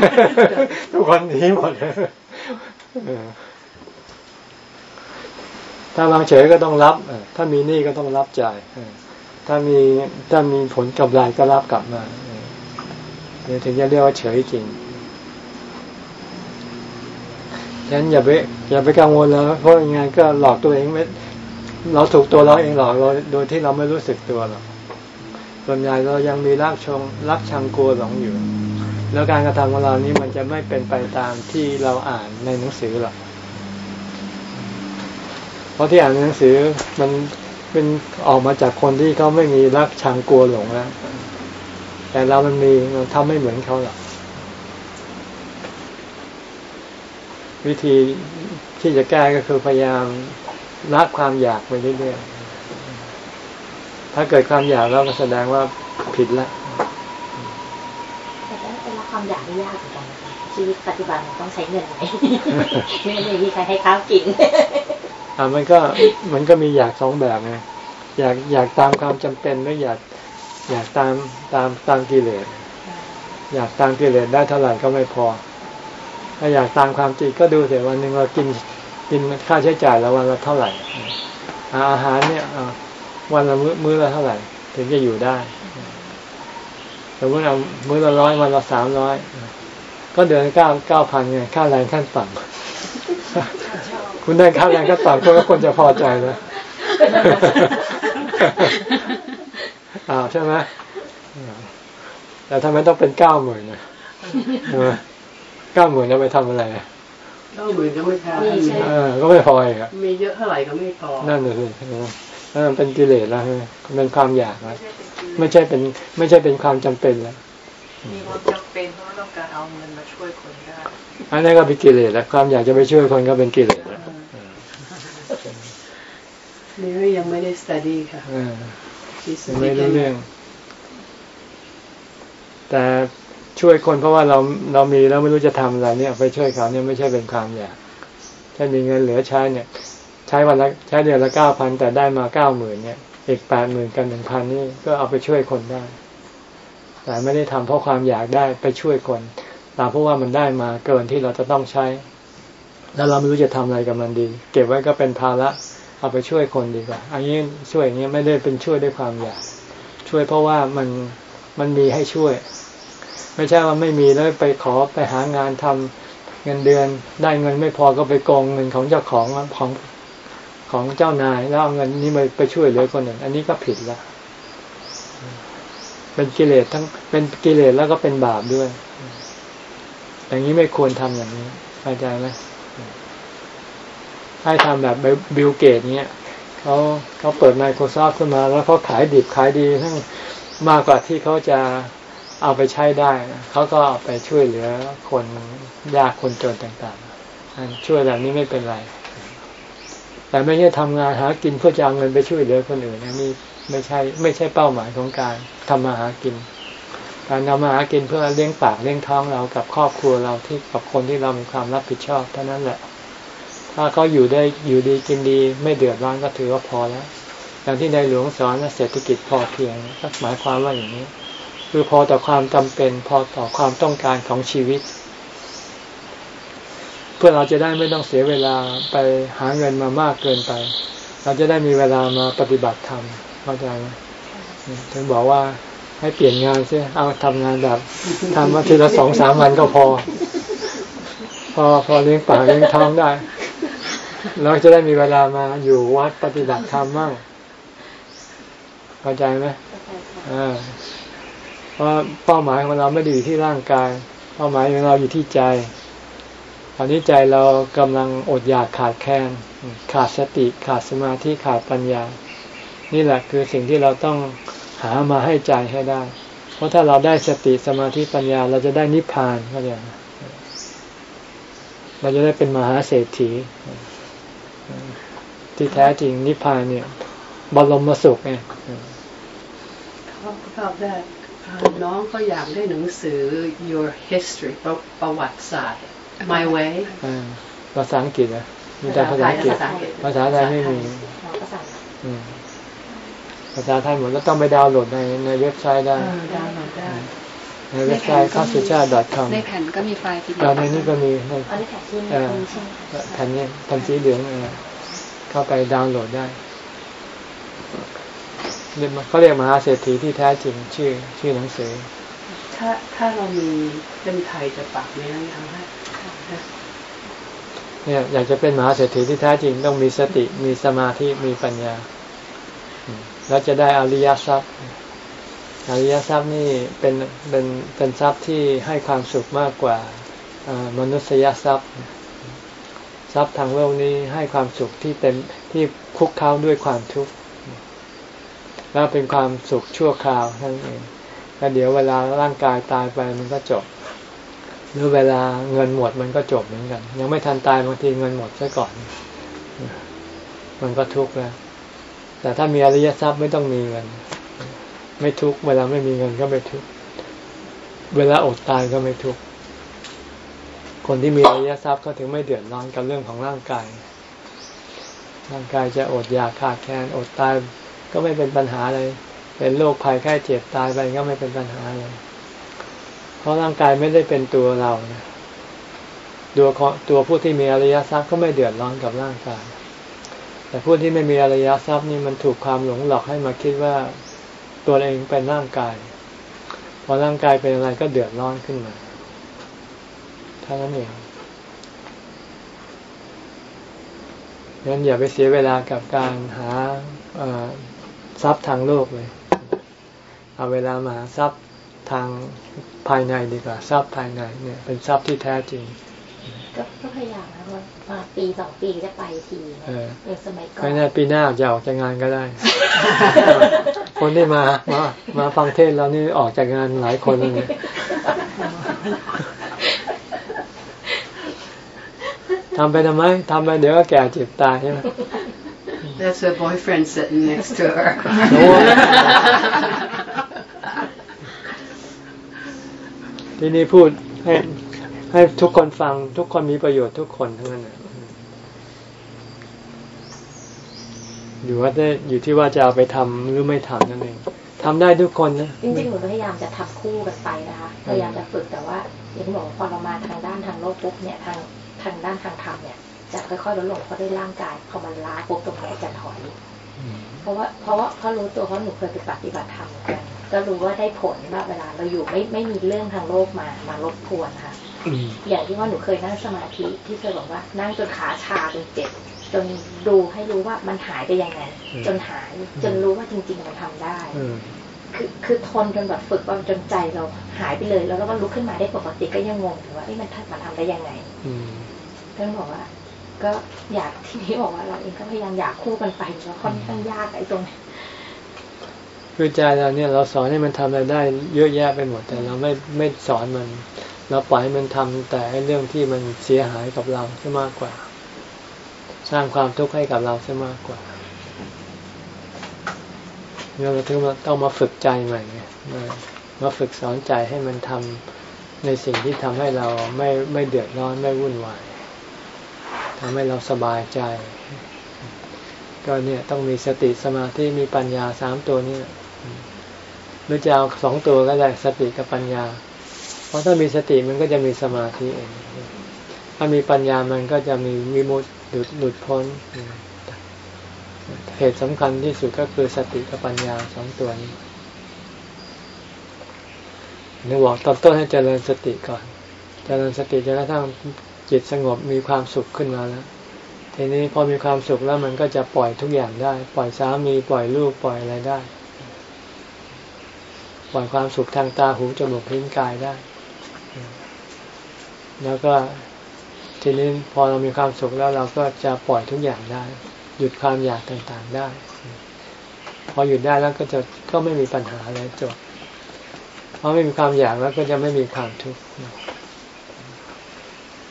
ทุกคนหนีหมด ถ้าวางเฉยก็ต้องรับ ถ้ามีหนี้ก็ต้องรับจ่ายถ้ามีถ้ามีผลกำไรก็รับกลับมาเนี่ยถึงจะเรียกว่าเฉยจริงฉะนั้นอย่าไปอย่าไปกังวลแล้วเพราะยังไงก็หลอกตัวเองไม่เราถูกตัวเราเองหลอกเราโดยที่เราไม่รู้สึกตัวหรอกส่วนใหญ่เรายังมีรักชงรักชังกลัวหลงอยู่ แล้วการกระทำของเรานี้มันจะไม่เป็นไปตามที่เราอ่านในหนังสือหรอก เพราะที่อ่านในหนังสือมันเป็นออกมาจากคนที่เขาไม่มีรักชังกลัวหลงแล้วแต่เรามันมีเราทำไม่เหมือนเขาหรอก วิธีที่จะแก้ก็คือพยายามละความอยากไปเรื่อยๆ ถ้าเกิดความอยากแล้วก็แสดงว่าผิดแล้ว แต่ถ้าเป็นละความอ ยากนี่ยากเหมือนกันนะคะชีวิตปัจจุบันมันต้องใช้เงินไหมไม่ไม่มีใครให้ข้าวกินอ่ามันก็มันก็มีอยากสองแบบไงอยากอยากตามความจำเป็นหรืออยากอยากตามตามตามกิเลสอยากตามกิเลสได้เท่าไหร่ก็ไม่พอ ถ้าอยากตามความจริงก็ดูเสียวันหนึ่งเรากินกินค่าใช้จ่ายแล้ววันละเท่าไหร่ อาหารเนี่ยวันละมื้อมื้อละเท่าไหร่ ถึงจะอยู่ได้สมมติเอามื้อละร้อยวันละสามร้อย ก็เดือนเก้าเก้าพันไงค่าแรงขั้นต่ำคุณได้ค่าแรงขั้นต่ำก็ควรจะพอใจแล้วอ้าวใช่ไหมแต่ทำไมต้องเป็นเก้าหมื่นนะเก้าหมื่นจะไปทำอะไรก็เหมือนก็ไม่พอเออก็ไม่พออีกอะมีเยอะเท่าไหร่ก็ไม่พอ นั่นเลยนั่นเป็นกิเลสแล้วใช่ไหมเป็นความอยากแล้วไม่ใช่เป็น ไม่ใช่เป็นความจำเป็นแล้วมีความจำเป็นเพราะ ต้องการเอาเงินมาช่วยคนได้อันนี้ก็เป็นกิเลสแล้วความอยากจะไปช่วยคนก็เป็นกิเลสแล้วนี่ยังไม่ได้ study ค่ะเออ She's ยังไม่รู้เรื่อง แต่ช่วยคนเพราะว่าเราเรามีแล้วไม่รู้จะทำอะไรเนี่ย ไปช่วยเขาเนี่ยไม่ใช่เป็นความอยากถ้ามีเงินเหลือใช้เนี่ย ใช้วันละใช้เดือนละเก้าพันแต่ได้มาเก้าหมื่นเนี่ยอีกแปดหมื่นกันหนึ่งพันนี่ก็เอาไปช่วยคนได้ แต่ไม่ได้ทำเพราะความอยากได้ไปช่วยคนแต่เพราะว่ามันได้มาเกินที่เราจะต้องใช้ แล้วเราไม่รู้จะทำอะไรกับมันดี เก็บไว้ก็เป็นภาระเอาไปช่วยคนดีกว่า อันนี้ช่วยอย่างนี้ไม่ได้เป็นช่วยด้วยความอยาก ช่วยเพราะว่ามันมันมีให้ช่วย ไม่ใช่ว่าไม่มีแล้วไปขอไปหางานทำเงินเดือน ได้เงินไม่พอก็ไปโกงเงินของเจ้าของของของเจ้านาย แล้วเอาเงินนี้มาไปช่วยเหลือคนอื่นอันนี้ก็ผิดละ เป็นกิเลสทั้งเป็นกิเลสแล้วก็เป็นบาปด้วย อย่างนี้ไม่ควรทำอย่างนี้เข้าใจไหมให้ทำแบบบิลเกตเนี้ยเขาเขาเปิด Microsoft ขึ้นมา แล้วเขาขายดิบขายดีทั้งมากกว่าที่เขาจะเอาไปใช้ได้ เขาก็เอาไปช่วยเหลือคนยากคนจนต่างๆช่วยแบบนี้ไม่เป็นไร แต่ไม่ใช่ทำงานหากินเพื่อจะเอาเงินไปช่วยเหลือคนอื่นนะนี่ ไม่ใช่ ไม่ใช่เป้าหมายของการทำมาหากิน การทำมาหากินเพื่อเลี้ยงปากเลี้ยงท้องเรากับครอบครัวเราที่กับคนที่เรามีความรับผิดชอบเท่านั้นแหละ ถ้าเขาอยู่ได้อยู่ดีกินดี ไม่เดือดร้อนก็ถือว่าพอแล้วอย่างที่ในหลวงสอนเศรษฐกิจพอเพียงก็หมายความว่าอย่างนี้ คือพอต่อความจำเป็น พอต่อความต้องการของชีวิต เพื่อเราจะได้ไม่ต้องเสียเวลาไปหาเงินมามากเกินไป เราจะได้มีเวลามาปฏิบัติธรรม เข้าใจไหมถึงบอกว่าให้เปลี่ยนงานซิเอาทำงานแบบทำมาทีละสองสามวันก็พอ พอพอเลี้ยงปากเลี้ยงท้องได้เราจะได้มีเวลามาอยู่วัดปฏิบัติธรรมมั่งเข้าใจไหมอ่าเพราะเป้าหมายของเราไม่ได้อยู่ที่ร่างกาย เป้าหมายของเราอยู่ที่ใจ ตอนนี้ใจเรากำลังอดอยากขาดแคลนขาดสติขาดสมาธิขาดปัญญา นี่แหละคือสิ่งที่เราต้องหามาให้ใจให้ได้ เพราะถ้าเราได้สติสมาธิปัญญาเราจะได้นิพพานเข้าใจไหมเราจะได้เป็นมหาเศรษฐี ที่แท้จริงนิพพานเนี่ยบรมสุขไงเขาชอบได้น้องก็อยากได้หนังสือ your history ประประวัติศาสตร์ my way ภาษาอังกฤษนะมีแต่ภาษาอังกฤษภาษาไทยไม่มีภาษา ไทยหมดแล้วต้องไปดาวน์โหลดในในเว็บไซต์ได้ดาวน์โหลดได้ในเว็บไซต์ข้าสุชาติ .com ในแผ่นก็มีไฟล์ทีเดีตอนในนี้ก็มีในอันนี้แผ่นที่เอ่อมีใช่ไหมแผ่นนี้แผ่นสีเหลืองเออเข้าไปดาวน์โหลดได้เรียกมาเขาเรียกมหาเศรษฐีที่แท้จริงชื่อชื่อหนังสือ ถ้าถ้าเรามีเป็นไทยจะปักในนั้นทำให้เนี่ยอยากจะเป็นมหาเศรษฐีที่แท้จริงต้องมีสติมีสมาธิมีปัญญาอืม แล้วจะได้อริยทรัพย์ อริยทรัพย์นี่เป็นเป็นเป็นทรัพย์ที่ให้ความสุขมากกว่ามนุษยทรัพย์ ทรัพย์ทางโลกนี้ให้ความสุขที่เต็มที่คุกเคล้าด้วยความทุกข์แล้วเป็นความสุขชั่วคราวนั่นเองแล้วเดี๋ยวเวลาร่างกายตายไปมันก็จบ หรือเวลาเงินหมดมันก็จบเหมือนกัน ยังไม่ทันตายบางทีเงินหมดซะก่อน มันก็ทุกข์แล้ว แต่ถ้ามีอริยทรัพย์ไม่ต้องมีเงิน ไม่ทุกเวลาไม่มีเงินก็ไม่ทุกเวลาอดตายก็ไม่ทุกคนที่มีอริยทรัพย์ก็ถึงไม่เดือดร้อนกับเรื่องของร่างกาย ร่างกายจะอดอยากขาดแคลนอดตายก็ไม่เป็นปัญหาเลย เป็นโรคภัยแค่เจ็บตายไปก็ไม่เป็นปัญหาเลย เพราะร่างกายไม่ได้เป็นตัวเรานะตัวตัวผู้ที่มีอริยทรัพย์ก็ไม่เดือดร้อนกับร่างกาย แต่ผู้ที่ไม่มีอริยทรัพย์นี่มันถูกความหลงหลอกให้มาคิดว่าตัวเองเป็นร่างกาย พอร่างกายเป็นอะไรก็เดือดร้อนขึ้นมาเท่านั้นเองงั้นอย่าไปเสียเวลากับการหาทรัพย์ทางโลกเลย เอาเวลามาหาทรัพย์ทางภายในดีกว่าทรัพย์ภายในเนี่ยเป็นทรัพย์ที่แท้จริง พยายามนะว่าปีสองปีจะไปทีเออสมัยก่อนไม่แน่ปีหน้าจะออกจากงานก็ได้ คนที่มามามาฟังเทศแล้วนี่ออกจากงานหลายคนเลยทำไปทำไมทำไปเดี๋ยวก็แก่เจ็บตายใช่ไหม That's her boyfriend sitting next to her. ที่นี่พูดให้ ให้ทุกคนฟังทุกคนมีประโยชน์ทุกคนทั้งนั้นอยู่ว่าได้อยู่ที่ว่าจะเอาไปทำหรือไม่ทำนั่นเองทำได้ทุกคนนะจริงๆหนูพยายามจะทำคู่กันไปนะคะพยายามจะฝึกแต่ว่าอย่างที่บอกพอเรามาทางด้านทางโลกปุ๊บเนี่ยทางทางด้านทางธรรมเนี่ยจะค่อยๆลดลงเพราะด้วยร่างกายพอมันล้าปุ๊บตรงนี้จะถอยเพราะว่าเพราะว่าเขารู้ตัวเพราะหนูเคยไปปฏิบัติธรรมกันก็รู้ว่าได้ผลว่าเวลาเราอยู่ไม่ไม่มีเรื่องทางโลกมามารบกวนค่ะ อย่างที่ว่าหนูเคยนั่งสมาธิที่เคยบอกว่า นั่งจนขาชาจนเจ็บจนดูให้รู้ว่ามันหายไปยังไง จนหายจนรู้ว่าจริง ๆ มันทำได้คือคือทนจนแบบฝึกจนใจเราหายไปเลย แล้วก็ลุกขึ้นมาได้ปกติก็ยังงงอยู่ว่าไอ้มันมันทำได้ยังไงเพื่อนบอกว่า ก็อยากที่นี้บอกว่าเราเองก็พยายามอยากคู่กันไปแล้วค่อนข้างยากไอ้ตรงนี้คือใจเราเนี่ยเราสอนให้มันทำอะไรได้เยอะแยะไปหมด แต่เราไม่ไม่สอนมัน เราปล่อยให้มันทำแต่เรื่องที่มันเสียหายกับเราซะมากกว่า สร้างความทุกข์ให้กับเราซะมากกว่าเราถึงต้องมาฝึกใจใหม่มามาฝึกสอนใจให้มันทำในสิ่งที่ทำให้เราไม่ไม่เดือดร้อนไม่วุ่นวายทำให้เราสบายใจ ก็เนี่ยต้องมีสติสมาธิมีปัญญาสามตัวนี้หรือจะเอาสองตัวก็ได้สติกับปัญญา เพราะถ้ามีสติมันก็จะมีสมาธิเอง ถ้ามีปัญญามันก็จะมีวิมุตติหลุดหลุดพ้น เหตุสำคัญที่สุดก็คือสติกับปัญญาสองตัวนี้นึกบอกตอนต้นให้เจริญสติก่อน เจริญสติจนกระทั่งจิตสงบมีความสุขขึ้นมาแล้ว ทีนี้พอมีความสุขแล้วมันก็จะปล่อยทุกอย่างได้ ปล่อยสามีปล่อยลูกปล่อยอะไรได้ ปล่อยความสุขทางตาหูจมูกลิ้นกายได้ แล้วก็ทีนี้พอเรามีความสุขแล้วเราก็จะปล่อยทุกอย่างได้ หยุดความอยากต่างๆได้ พอหยุดได้แล้วก็จะก็ไม่มีปัญหาอะไรจบเพราะไม่มีความอยากแล้วก็จะไม่มีความทุกข์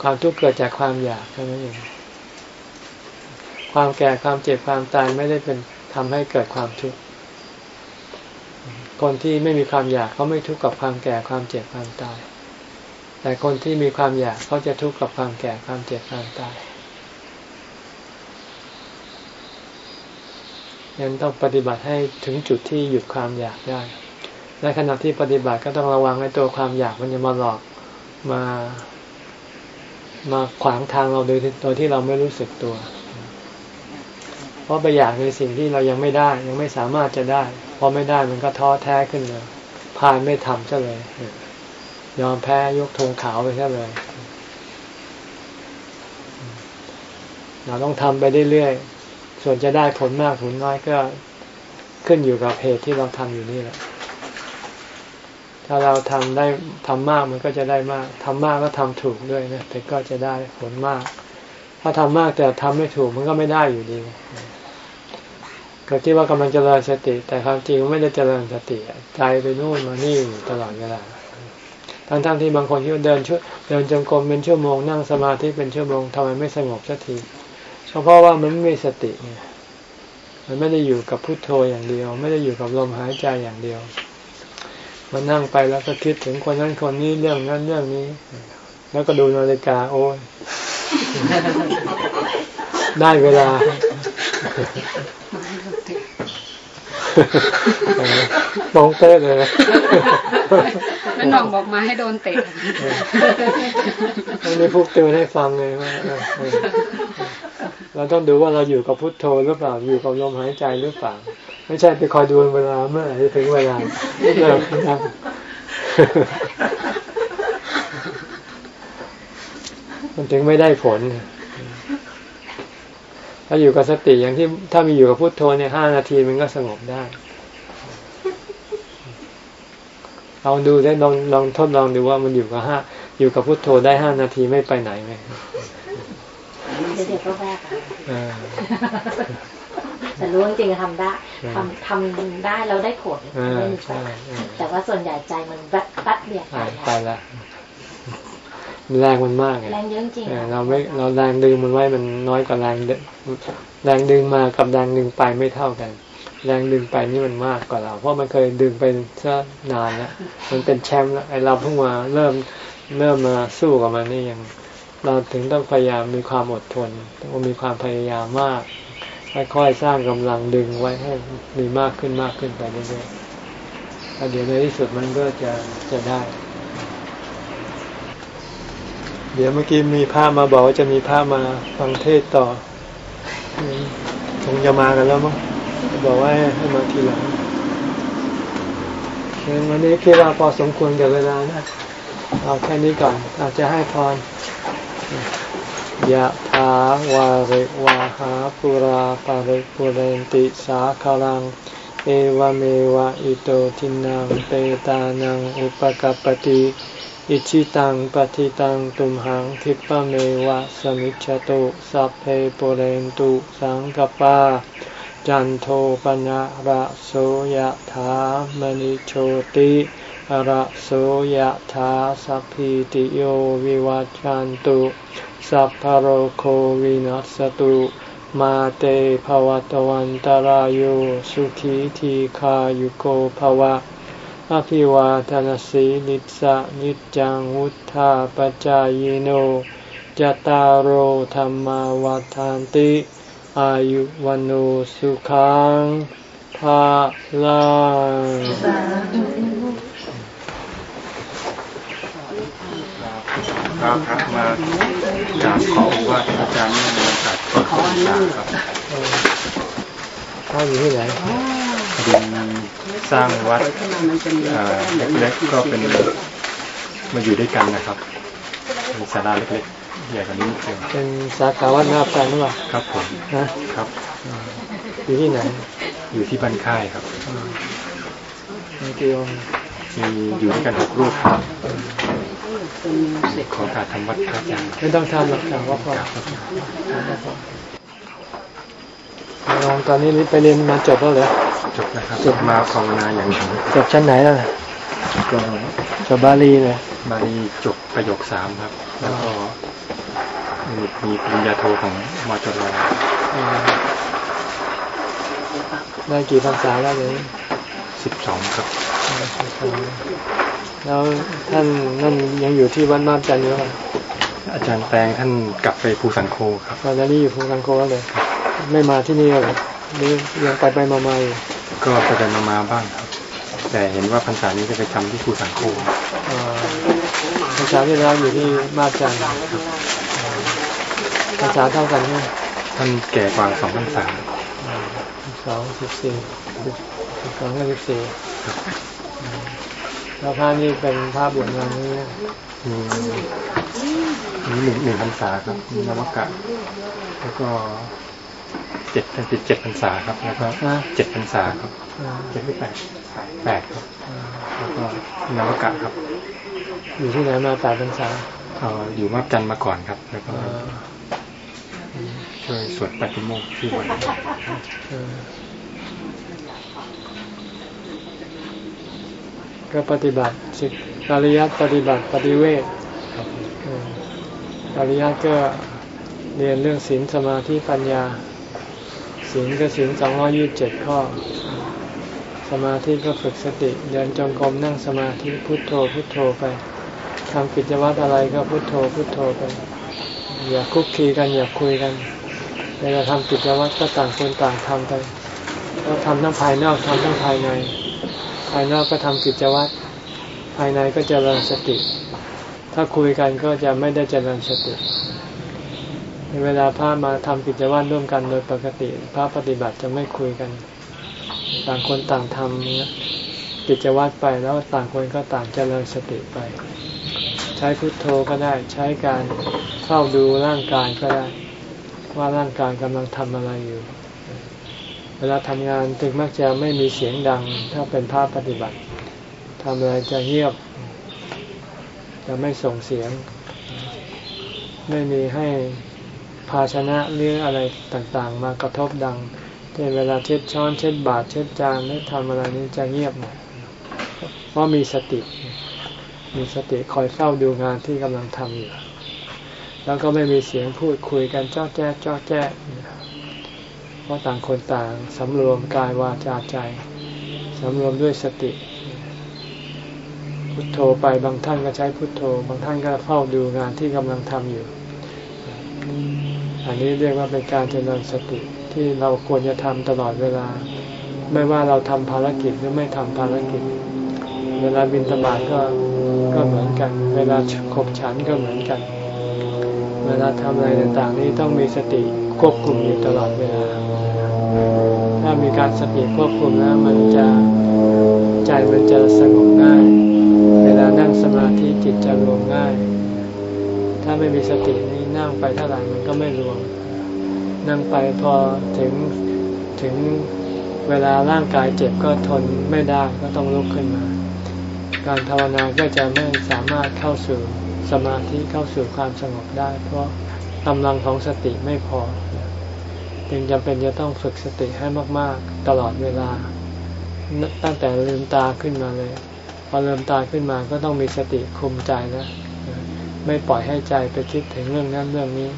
ความทุกข์เกิดจากความอยากเท่านั้นเองความแก่ความเจ็บความตายไม่ได้เป็นทำให้เกิดความทุกข์คนที่ไม่มีความอยากเขาไม่ทุกข์กับความแก่ความเจ็บความตาย แต่คนที่มีความอยากเขาจะทุกข์กับความแก่ความเจ็บความตายยังต้องปฏิบัติให้ถึงจุดที่หยุดความอยากได้ในขณะที่ปฏิบัติก็ต้องระวังให้ตัวความอยากมันจะมาหลอกมา มาขวางทางเราโดยโดยที่เราไม่รู้สึกตัว เพราะไปอยากในสิ่งที่เรายังไม่ได้ ยังไม่สามารถจะได้พอไม่ได้มันก็ท้อแท้ขึ้นเลยพานไม่ทำซะเลย ยอมแพ้ยกธงขาวไปแค่เลย เราต้องทำไปเรื่อยๆ ส่วนจะได้ผลมากผลน้อยก็ขึ้นอยู่กับเหตุที่เราทำอยู่นี่แหละ ถ้าเราทำได้ทำมากมันก็จะได้มากทำมากก็ทำถูกด้วยนะแต่ก็จะได้ผลมาก ถ้าทำมากแต่ทำไม่ถูกมันก็ไม่ได้อยู่ดีก็คิดว่ากำลังเจริญสติ แต่ความจริงไม่ได้เจริญสติใจไปนู่นมานี่ตลอดเวลา ทั้งๆทที่บางคนที่เดินช่วเดินจงกรมเป็นชั่วโมงนั่งสมาธิเป็นชั่วโมงทำไมไม่สงบสักทีเพราะว่ามันไม่มีสติไงมันไม่ได้อยู่กับพุทโธอย่างเดียว ไม่ได้อยู่กับลมหายใจอย่างเดียว มันนั่งไปแล้วก็คิดถึงคนนั้นคนนี้เรื่องนั้นเรื่องนี้ แล้วก็ดูนาฬิกาโอ้ยได้เวลา ตรงเต้เลยแม่น้องบอกมาให้โดนเตะต้องได้พูดเตือนให้ฟังเลยว่าเราต้องดูว่าเราอยู่กับพุทโธหรือเปล่าอยู่กับลมหายใจหรือเปล่า ไม่ใช่ไปคอยดูเวลาเมื่อไหร่จะถึงเวลาเลิกนั่งมันถึงไม่ได้ผล ถ้าอยู่กับสติอย่างที่ถ้ามีอยู่กับพุทโธเนี่ยห้านาทีมันก็สงบได้ลองดูได้ลองลองทดลองดูว่ามันอยู่กับห้าอยู่กับพุทโธได้ห้านาทีไม่ไปไหนไหมเดี๋ยวก็แวกแต่รู้จริงๆทำได้ทำทำได้แล้วได้ผลไม่มีปัญหาแต่ว่าส่วนใหญ่ใจมันแป๊บเดียวไปแล้ว แรงมันมากแรงเยอะจริงเราไม่เราแรงดึงมันไว้มันน้อยกว่าแรงแรงดึงมากับแรงดึงไปไม่เท่ากัน แรงดึงไปนี่มันมากกว่าเรา เพราะมันเคยดึงไปซะนานแล้วมันเป็นแชมป์แล้วไอเราเพิ่งมาเริ่มเริ่มมาสู้กับมันนี่ยังเราถึงต้องพยายามมีความอดทนต้องมีความพยายามมากค่อยๆสร้างกำลังดึงไว้ให้มีมากขึ้นมากขึ้นไปเรื่อยๆแล้วเดี๋ยวในที่สุดมันก็จะจะได้ เดี๋ยวเมื่อกี้มีภาพมาบอกว่าจะมีภาพมาฟังเทศต่อคงจะมากันแล้วมั้งบอกว่าให้มาทีหลังวันนี้คิดว่าพอสมควรกับเวลานะ เอาแค่นี้ก่อน อาจจะให้พรยะถาวาริวาหาปุราปาริปุเรนติสาคลัง เอวเมวะอิโตทินังเปตานังอุปกัปติ อิชิตังปฏิตังตุมหังคิปะเมวะสมิจฉตุสัพเพปเรนตุสังกปาจันโทปนะระโสยะถามณิโชติระโสยะถาสัพพิติโยวิวัจจันตุสัพพโรโควินัสตุมาเตภวตวันตารโยสุขีทีขายุโกภวะ อภิวาทนสีลิสะนิจังวุธาปจายโนจตารโหธรรมวาทานติ อายุวันโอสุขังภาลังครับครับมากราบขอว่าอาจารย์นี่มีโอกาสเปิดศึกษาครับเขาอยู่ที่ไหน เรียนสร้างวัดเล็กๆก็เป็นมาอยู่ด้วยกันนะครับเป็นศาลาเล็กๆใหญ่กว่านี้นิดเดียวเป็นสาขาวัดนาแปลงหรือเปล่าครับผมนะครับอยู่ที่ไหน อยู่ที่บ้านค่ายครับมีกี่องมีอยู่ด้วยกันหกรูปครับขอการทำวัดครับไม่ต้องทำหรอกแต่ว่าพอลองตอนนี้ไปเรียนมาจบแล้วเหรอ จบนะครับจบมาภาวนาอย่างเดียวจบชั้นไหนแล้วก็จบบาลีเลยบาลีจบประโยคสามครับ แล้วก็มีมีปริญญาโทของมจรได้กี่ภาษาแล้วเลยสิบสองครับ แล้วท่านนั่นยังอยู่ที่วัดมาบจันทร์อยู่ไหมอาจารย์แปลงท่านกลับไปภูสังโคครับตอนนี้อยู่ภูสังโคเลย ไม่มาที่นี่เลยหรือยังไปไปมาๆอยู่ ก็ไปไปมามาบ้างครับ แต่เห็นว่าพรรษานี้จะไปทำที่ภูสังโคพรรษาที่แล้วอยู่ที่มาบจันทร์พรรษาเท่ากันไหมท่านแก่กว่าสองพรรษาสองสิบสี่สองสิบสี่แล้วพระนี่เป็นภาพบวชงานนี้มีหนึ่งหนึ่งพรรษาครับนวกะ แล้วก็เจ็ดเป็นเจ็ดพรรษาครับ แล้วก็เจ็ดพรรษาครับเจ็ดหรือแปดแปดครับแล้วก็นวกะครับ อยู่ที่ไหนมาแปดพรรษาอยู่มาจันมาก่อนครับ แล้วก็ช่วยสวดปฏิโมกข์ที่วันก็ปฏิบัติสิปริยัติปฏิบัติปฏิเวทปริยัติก็เรียนเรื่องศีลสมาธิปัญญา ศีลก็ศีลสองร้อยี่บเจ็ดข้อ สมาธิก็ฝึกสติ เดินจงกรมนั่งสมาธิพุทโธพุทโธไปทำกิจวัตรอะไรก็พุทโธพุทโธไป อย่าคุกคีกันอย่าคุยกันเวลาทำกิจวัตรก็ต่างคนต่างทำไปเราทำทั้งภายนอกทำทั้งภายใน ภายนอกก็ทำกิจวัตรภายในก็เจริญสติ ถ้าคุยกันก็จะไม่ได้เจริญสติ เวลาพระมาทำกิจวัตรร่วมกันโดยปกติ พระปฏิบัติจะไม่คุยกัน ต่างคนต่างทำเนี่ยกิจวัตรไปแล้วต่างคนก็ต่างเจริญสติไป ใช้พุทโธก็ได้ใช้การเฝ้าดูร่างกายก็ได้ ว่าร่างกายกำลังทำอะไรอยู่ เวลาทำงานถึงมักจะไม่มีเสียงดัง ถ้าเป็นภาพปฏิบัติทำอะไรจะเงียบ จะไม่ส่งเสียง ไม่มีให้ ภาชนะหรืออะไรต่างๆ มากระทบดังเช่นเวลาเช็ดช้อนเช็ดบาตรเช็ดจานไม่ทำอะไรนี้จะเงียบหน่อยเพราะมีสติ มีสติคอยเฝ้าดูงานที่กำลังทำอยู่แล้วก็ไม่มีเสียงพูดคุยกันจ้อแจ๊จ้อแจ๊เพราะต่างคนต่างสำรวมกายวาจาใจสำรวมด้วยสติ พุทโธไปบางท่านก็ใช้พุทโธ บางท่านก็เฝ้าดูงานที่กำลังทำอยู่ อันนี้เรียกว่าเป็นการเจริญสติที่เราควรจะทำตลอดเวลา ไม่ว่าเราทำภารกิจหรือไม่ทำภารกิจ เวลาบินตบาทก็ก็เหมือนกัน เวลาขบฉันก็เหมือนกัน เวลาทำอะไรต่างๆนี้ต้องมีสติควบคุมอยู่ตลอดเวลา ถ้ามีการสติควบคุมแล้วมันจะใจมันจะสงบง่าย เวลานั่งสมาธิจิตจะรวมง่าย ถ้าไม่มีสตินี่ นั่งไปเท่าไหร่มันก็ไม่รวม นั่งไปพอถึงถึงเวลาร่างกายเจ็บก็ทนไม่ได้ก็ต้องลุกขึ้นมา การภาวนาก็จะไม่สามารถเข้าสู่สมาธิเข้าสู่ความสงบได้ เพราะกำลังของสติไม่พอ จึงจำเป็นจะต้องฝึกสติให้มาก ๆ ตลอดเวลา ตั้งแต่ลืมตาขึ้นมาเลย พอลืมตาขึ้นมาก็ต้องมีสติคุมใจนะ ไม่ปล่อยให้ใจไปคิดถึงเรื่องนั้นเรื่องนี้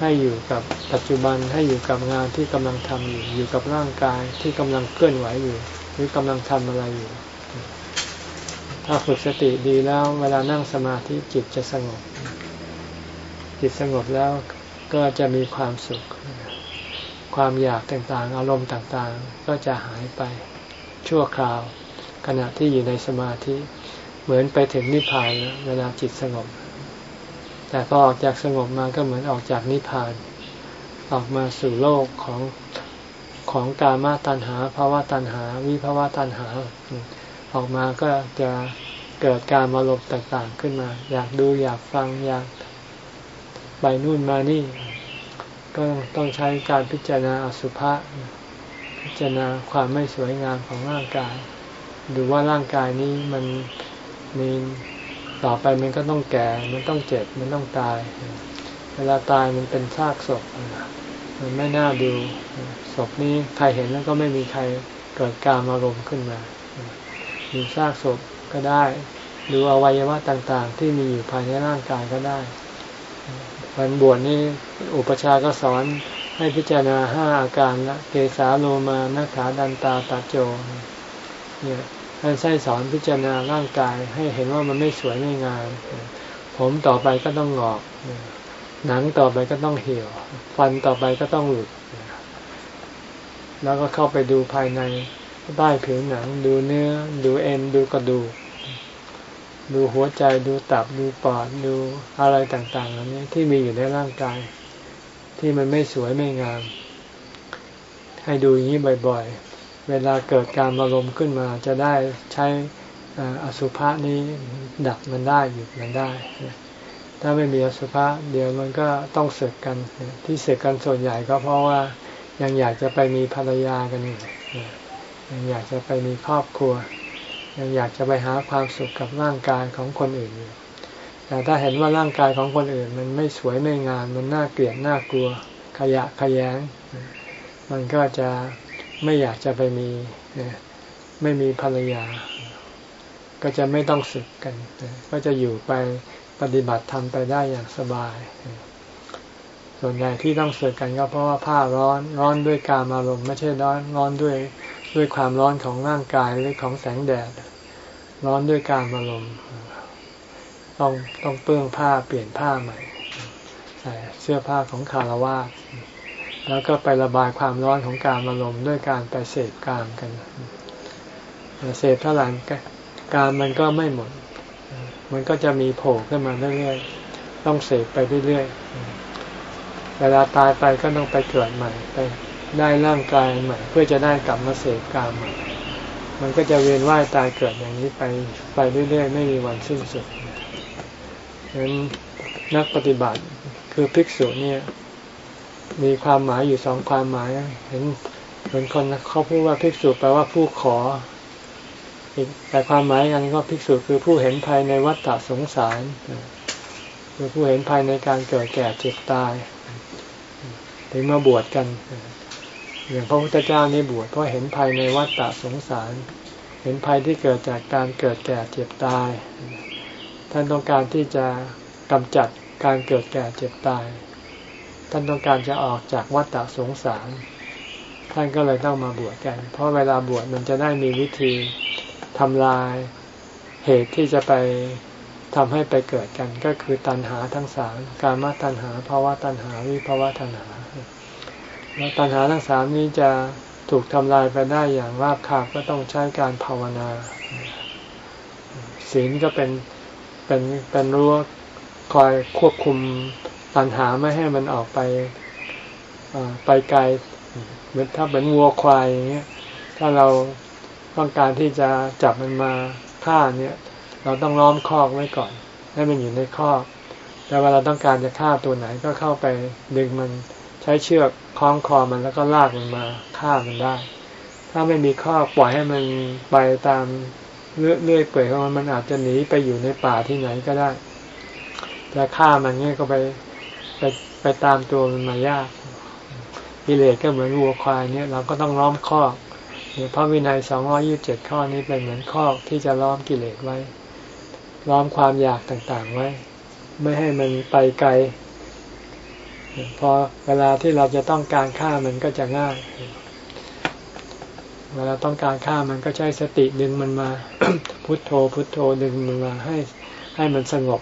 ให้อยู่กับปัจจุบันให้อยู่กับงานที่กำลังทำอยู่อยู่กับร่างกายที่กำลังเคลื่อนไหวอยู่ หรือกำลังทำอะไรอยู่ ถ้าฝึกสติดีแล้วเวลานั่งสมาธิจิตจะสงบ จิตสงบแล้วก็จะมีความสุข ความอยากต่างๆ อารมณ์ต่างๆ ก็จะหายไปชั่วคราว ขณะที่อยู่ในสมาธิ เหมือนไปถึงนิพพานแล้วเวลาจิตสงบ แต่พอออกจากสงบมาก็เหมือนออกจากนิพพาน ออกมาสู่โลกของของกามาตัณหาภาวะตัณหา วิภาวะตัณหา ออกมาก็จะเกิดการมาลบต่างๆขึ้นมา อยากดูอยากฟังอยากไปนู่นมานี่ ก็ต้องใช้การพิจารณาอสุภะพิจารณาความไม่สวยงามของร่างกาย ดูว่าร่างกายนี้มันมี ต่อไปมันก็ต้องแก่ มันต้องเจ็บ มันต้องตาย เวลาตายมันเป็นซากศพ มันไม่น่าดู ศพนี้ใครเห็นแล้วก็ไม่มีใครเกิดการอารมณ์ขึ้นมา ดูซากศพก็ได้ ดูอวัยวะต่างๆ ที่มีอยู่ภายในร่างกายก็ได้วันบวชนี่อุปชาก็สอนให้พิจารณาห้าอาการละเกสาโลมานาขาดันตาตาโจเนี่ย ท่านใช้สอนพิจารณาร่างกายให้เห็นว่ามันไม่สวยไม่งาม ผมต่อไปก็ต้องงอก หนังต่อไปก็ต้องเหี่ยว ฟันต่อไปก็ต้องหลุด แล้วก็เข้าไปดูภายในใต้ผิวหนัง ดูเนื้อ ดูเอ็น ดูกระดูก ดูหัวใจ ดูตับ ดูปอด ดูอะไรต่างๆเหล่านี้ที่มีอยู่ในร่างกาย ที่มันไม่สวยไม่งาม ให้ดูอย่างนี้บ่อยๆ เวลาเกิดการอารมณ์ขึ้นมา จะได้ใช้อสุภะนี้ดักมันได้หยุดมันได้ ถ้าไม่มีอสุภะเดี๋ยวมันก็ต้องเสกกันที่เสกกันส่วนใหญ่ก็เพราะว่ายังอยากจะไปมีภรรยากันอยู่ยังอยากจะไปมีครอบครัว ยังอยากจะไปหาความสุขกับร่างกายของคนอื่นอยู่แต่ถ้าเห็นว่าร่างกายของคนอื่น มันไม่สวยไม่งามมันน่าเกลียดน่ากลัวขยะขยง มันก็จะ ไม่อยากจะไปมีไม่มีภรรยา ก็จะไม่ต้องสึกกัน ก็จะอยู่ไปปฏิบัติทำไปได้อย่างสบาย ส่วนใหญ่ที่ต้องสึกกันก็เพราะว่าผ้าร้อนร้อนด้วยการอารมณ์ไม่ใช่ร้อนร้อนด้วยด้วยความร้อนของร่างกายหรือของแสงแดด ร้อนด้วยการอารมณ์ต้องต้องเปลื้องผ้าเปลี่ยนผ้าใหม่ใส่เสื้อผ้าของคารวะ แล้วก็ไประบายความร้อนของการอารมณ์ด้วยการไปเสพกามกันเสพเท่าไหร่การมันก็ไม่หมด มันก็จะมีโผล่ขึ้นมาเรื่อยๆ ต้องเสพไปเรื่อยๆ เวลาตายไปก็ต้องไปเกิดใหม่ไปได้ร่างกายใหม่เพื่อจะได้กลับมาเสพกามใหม่มันก็จะเวียนว่ายตายเกิดอย่างนี้ไปไปเรื่อยๆ ไม่มีวันสิ้นสุดฉะนั้นนักปฏิบัติคือภิกษุเนี่ย มีความหมายอยู่สองความหมาย เห็นเหมือนคนเขาพูดว่าภิกษุแปลว่าผู้ขอแต่ความหมายกันก็ภิกษุคือผู้เห็นภายในวัฏฏะสงสารคือผู้เห็นภายในการเกิดแก่เจ็บตาย ถึงมาบวชกันอย่างพระพุทธเจ้านี่บวชเพราะเห็นภายในวัฏฏะสงสาร เห็นภัยที่เกิดจากการเกิดแก่เจ็บตาย ท่านต้องการที่จะกำจัดการเกิดแก่เจ็บตาย ท่านต้องการจะออกจากวัฏฏะสงสาร ท่านก็เลยต้องมาบวชกัน เพราะเวลาบวชมันจะได้มีวิธีทำลายเหตุที่จะไปทำให้ไปเกิดกัน ก็คือตัณหาทั้งสามการมาตัณหาภาวะตัณหาวิภาวะตัณหาแล้วตัณหาทั้งสามนี้จะถูกทำลายไปได้อย่างราบคาบก็ต้องใช้การภาวนา ศีลก็เป็นเป็นเป็นรั้วคอยควบคุม ตัณหาไม่ให้มันออกไปไปไกลเหมือนถ้าเป็นวัวควายอย่างเงี้ยถ้าเราต้องการที่จะจับมันมาฆ่าเนี่ย เราต้องล้อมคอกไว้ก่อน ให้มันอยู่ในคอกแต่เวลาต้องการจะฆ่าตัวไหนก็เข้าไปดึงมันใช้เชือกคล้องคอมันแล้วก็ลากมันมาฆ่ามันได้ ถ้าไม่มีคอกปล่อยให้มันไปตามเลื่อยเปื่อยของมันมันอาจจะหนีไปอยู่ในป่าที่ไหนก็ได้จะฆ่ามันเนี่ยก็ไป ไปไปตามตัวมันมายากกิเลสก็เหมือนวัวควายเนี่ยเราก็ต้องล้อมคอกเนี่ยพระวินัยสองร้อยี่บเจ็ดข้อนี้เป็นเหมือนคอกที่จะล้อมกิเลสไว้ ล้อมความอยากต่างๆไว้ ไม่ให้มันไปไกลพอเวลาที่เราจะต้องการฆ่ามันก็จะง่าย เวลาต้องการฆ่ามันก็ใช้สติดึงมันมา พุทโธพุทโธดึงมันมาให้ให้มันสงบ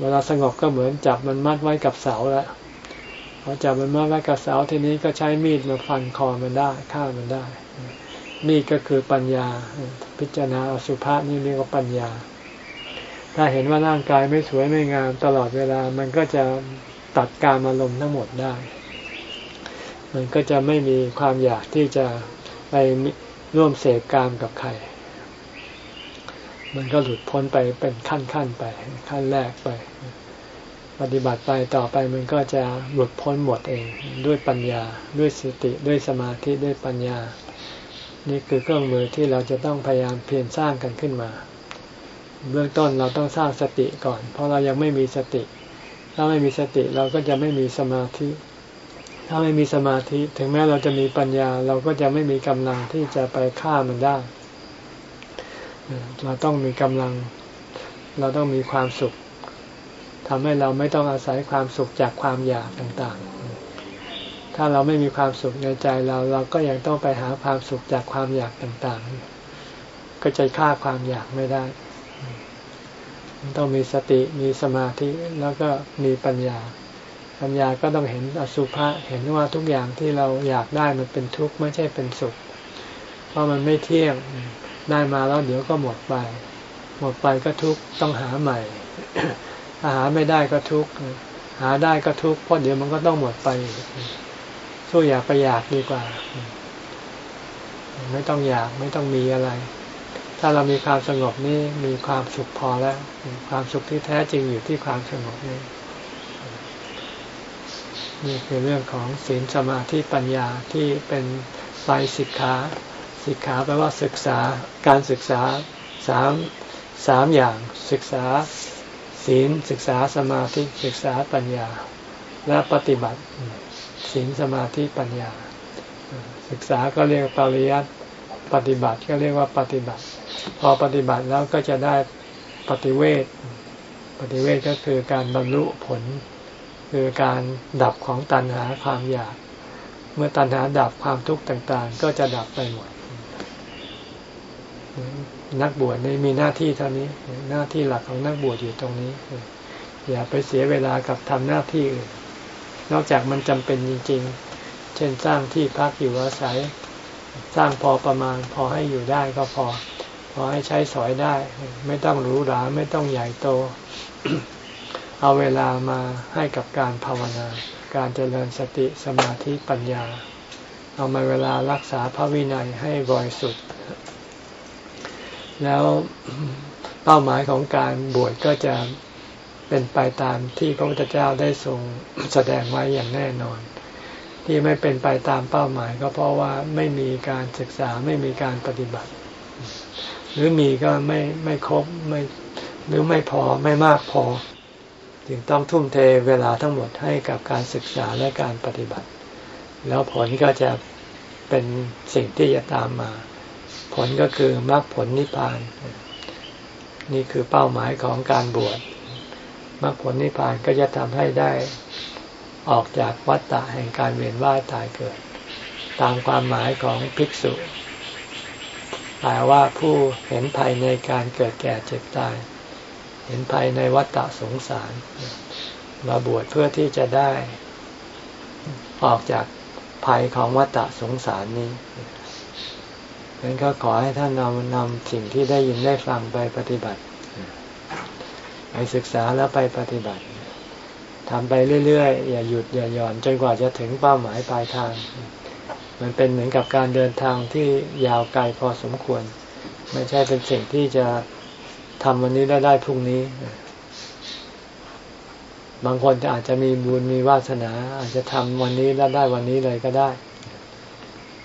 เวลาสงบก็เหมือนจับมันมัดไว้กับเสาแล้วพอจับมันมัดไว้กับเสาทีนี้ก็ใช้มีดมาฟันคอมันได้ฆ่ามันได้ มีดก็คือปัญญา พิจารณาอสุภะนี่เรียกว่าปัญญา ถ้าเห็นว่าร่างกายไม่สวยไม่งามตลอดเวลา มันก็จะตัดการอารมณ์ทั้งหมดได้ มันก็จะไม่มีความอยากที่จะไปร่วมเสพกามกับใคร มันก็หลุดพ้นไปเป็นขั้นขั้นไป ขั้นแรกไป ปฏิบัติไปต่อไปมันก็จะหลุดพ้นหมดเองด้วยปัญญาด้วยสติด้วยสมาธิด้วยปัญญา นี่คือเครื่องมือที่เราจะต้องพยายามเพียรสร้างกันขึ้นมา เบื้องต้นเราต้องสร้างสติก่อน เพราะเรายังไม่มีสติ ถ้าไม่มีสติเราก็จะไม่มีสมาธิ ถ้าไม่มีสมาธิ ถึงแม้เราจะมีปัญญา เราก็จะไม่มีกำลังที่จะไปฆ่ามันได้ เราต้องมีกำลัง เราต้องมีความสุขทำให้เราไม่ต้องอาศัยความสุขจากความอยากต่างๆ ถ้าเราไม่มีความสุขในใจเรา เราก็ยังต้องไปหาความสุขจากความอยากต่างๆ ก็จะฆ่าความอยากไม่ได้ ต้องมีสติ มีสมาธิ แล้วก็มีปัญญา ปัญญาก็ต้องเห็นอสุภะ เห็นว่าทุกอย่างที่เราอยากได้มันเป็นทุกข์ไม่ใช่เป็นสุข เพราะมันไม่เที่ยง ได้มาแล้วเดี๋ยวก็หมดไป หมดไปก็ทุกต้องหาใหม่ถ้าหาไม่ได้ก็ทุกหาได้ก็ทุกเพราะเดี๋ยวมันก็ต้องหมดไปสู้อยากไปอยากดีกว่า ไม่ต้องอยากไม่ต้องมีอะไร ถ้าเรามีความสงบนี่มีความสุขพอแล้ว ความสุขที่แท้จริงอยู่ที่ความสงบนี่นี่คือเรื่องของศีลสมาธิปัญญาที่เป็นไปสิกขา สิกขาแปลว่าศึกษาการศึกษาสามสามอย่างศึกษาศีลศึกษาสมาธิศึกษาปัญญา และปฏิบัติศีลสมาธิปัญญา ศึกษาก็เรียกปริยัติปฏิบัติก็เรียกว่าปฏิบัติ พอปฏิบัติแล้วก็จะได้ปฏิเวทปฏิเวทก็คือการบรรลุผล คือการดับของตัณหาความอยาก เมื่อตัณหาดับความทุกข์ต่างๆ ก็จะดับไปหมด นักบวชนี่มีหน้าที่เท่านี้ หน้าที่หลักของนักบวชอยู่ตรงนี้ อย่าไปเสียเวลากับทำหน้าที่อื่นนอกจากมันจำเป็นจริง ๆ เช่นสร้างที่พักอยู่อาศัย สร้างพอประมาณ พอให้อยู่ได้ก็พอ พอให้ใช้สอยได้ ไม่ต้องหรูหราไม่ต้องใหญ่โต เอาเวลามาให้กับการภาวนา การเจริญสติสมาธิปัญญา เอามาเวลารักษาพระวินัยให้บริสุทธิ์ แล้วเป้าหมายของการบวชก็จะเป็นไปตามที่พระพุทธเจ้าได้ทรงแสดงไว้อย่างแน่นอน ที่ไม่เป็นไปตามเป้าหมายก็เพราะว่าไม่มีการศึกษาไม่มีการปฏิบัติ หรือมีก็ไม่ไม่ครบไม่หรือไม่พอไม่มากพอ จึงต้องทุ่มเทเวลาทั้งหมดให้กับการศึกษาและการปฏิบัติ แล้วผลก็จะเป็นสิ่งที่จะตามมา ผลก็คือมรรคผลนิพพาน นี่คือเป้าหมายของการบวชมรรคผลนิพพานก็จะทำให้ได้ออกจากวัฏฏะแห่งการเวียนว่ายตายเกิด ตามความหมายของภิกษุแปลว่าผู้เห็นภัยในการเกิดแก่เจ็บตาย เห็นภัยในวัฏฏะสงสาร มาบวชเพื่อที่จะได้ ออกจากภัยของวัฏฏะสงสารนี้ นั้นก็ขอให้ท่านนำนำสิ่งที่ได้ยินได้ฟังไปปฏิบัติ ไปศึกษาแล้วไปปฏิบัติทำไปเรื่อยๆ อย่าหยุดอย่าหย่อนจนกว่าจะถึงเป้าหมายปลายทาง มันเป็นเหมือนกับการเดินทางที่ยาวไกลพอสมควร ไม่ใช่เป็นสิ่งที่จะทำวันนี้ได้ได้พรุ่งนี้ บางคนจะอาจจะมีบุญมีวาสนา อาจจะทำวันนี้แล้วได้วันนี้เลยก็ได้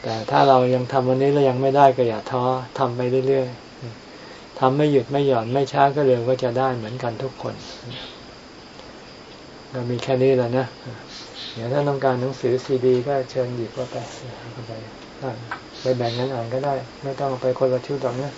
แต่ถ้าเรายังทำวันนี้แล้วยังไม่ได้ก็อย่าท้อทำไปเรื่อยๆทำไม่หยุดไม่หย่อนไม่ช้าก็เร็วก็จะได้เหมือนกันทุกคนเรามีแค่นี้แล้วนะเดี๋ยวถ้าต้องการหนังสือซีดี ก็เชิญหยิบก็ไปไปไปแบ่งกันอ่านก็ได้ ไม่ต้องไปคนละชุดหรอกนะ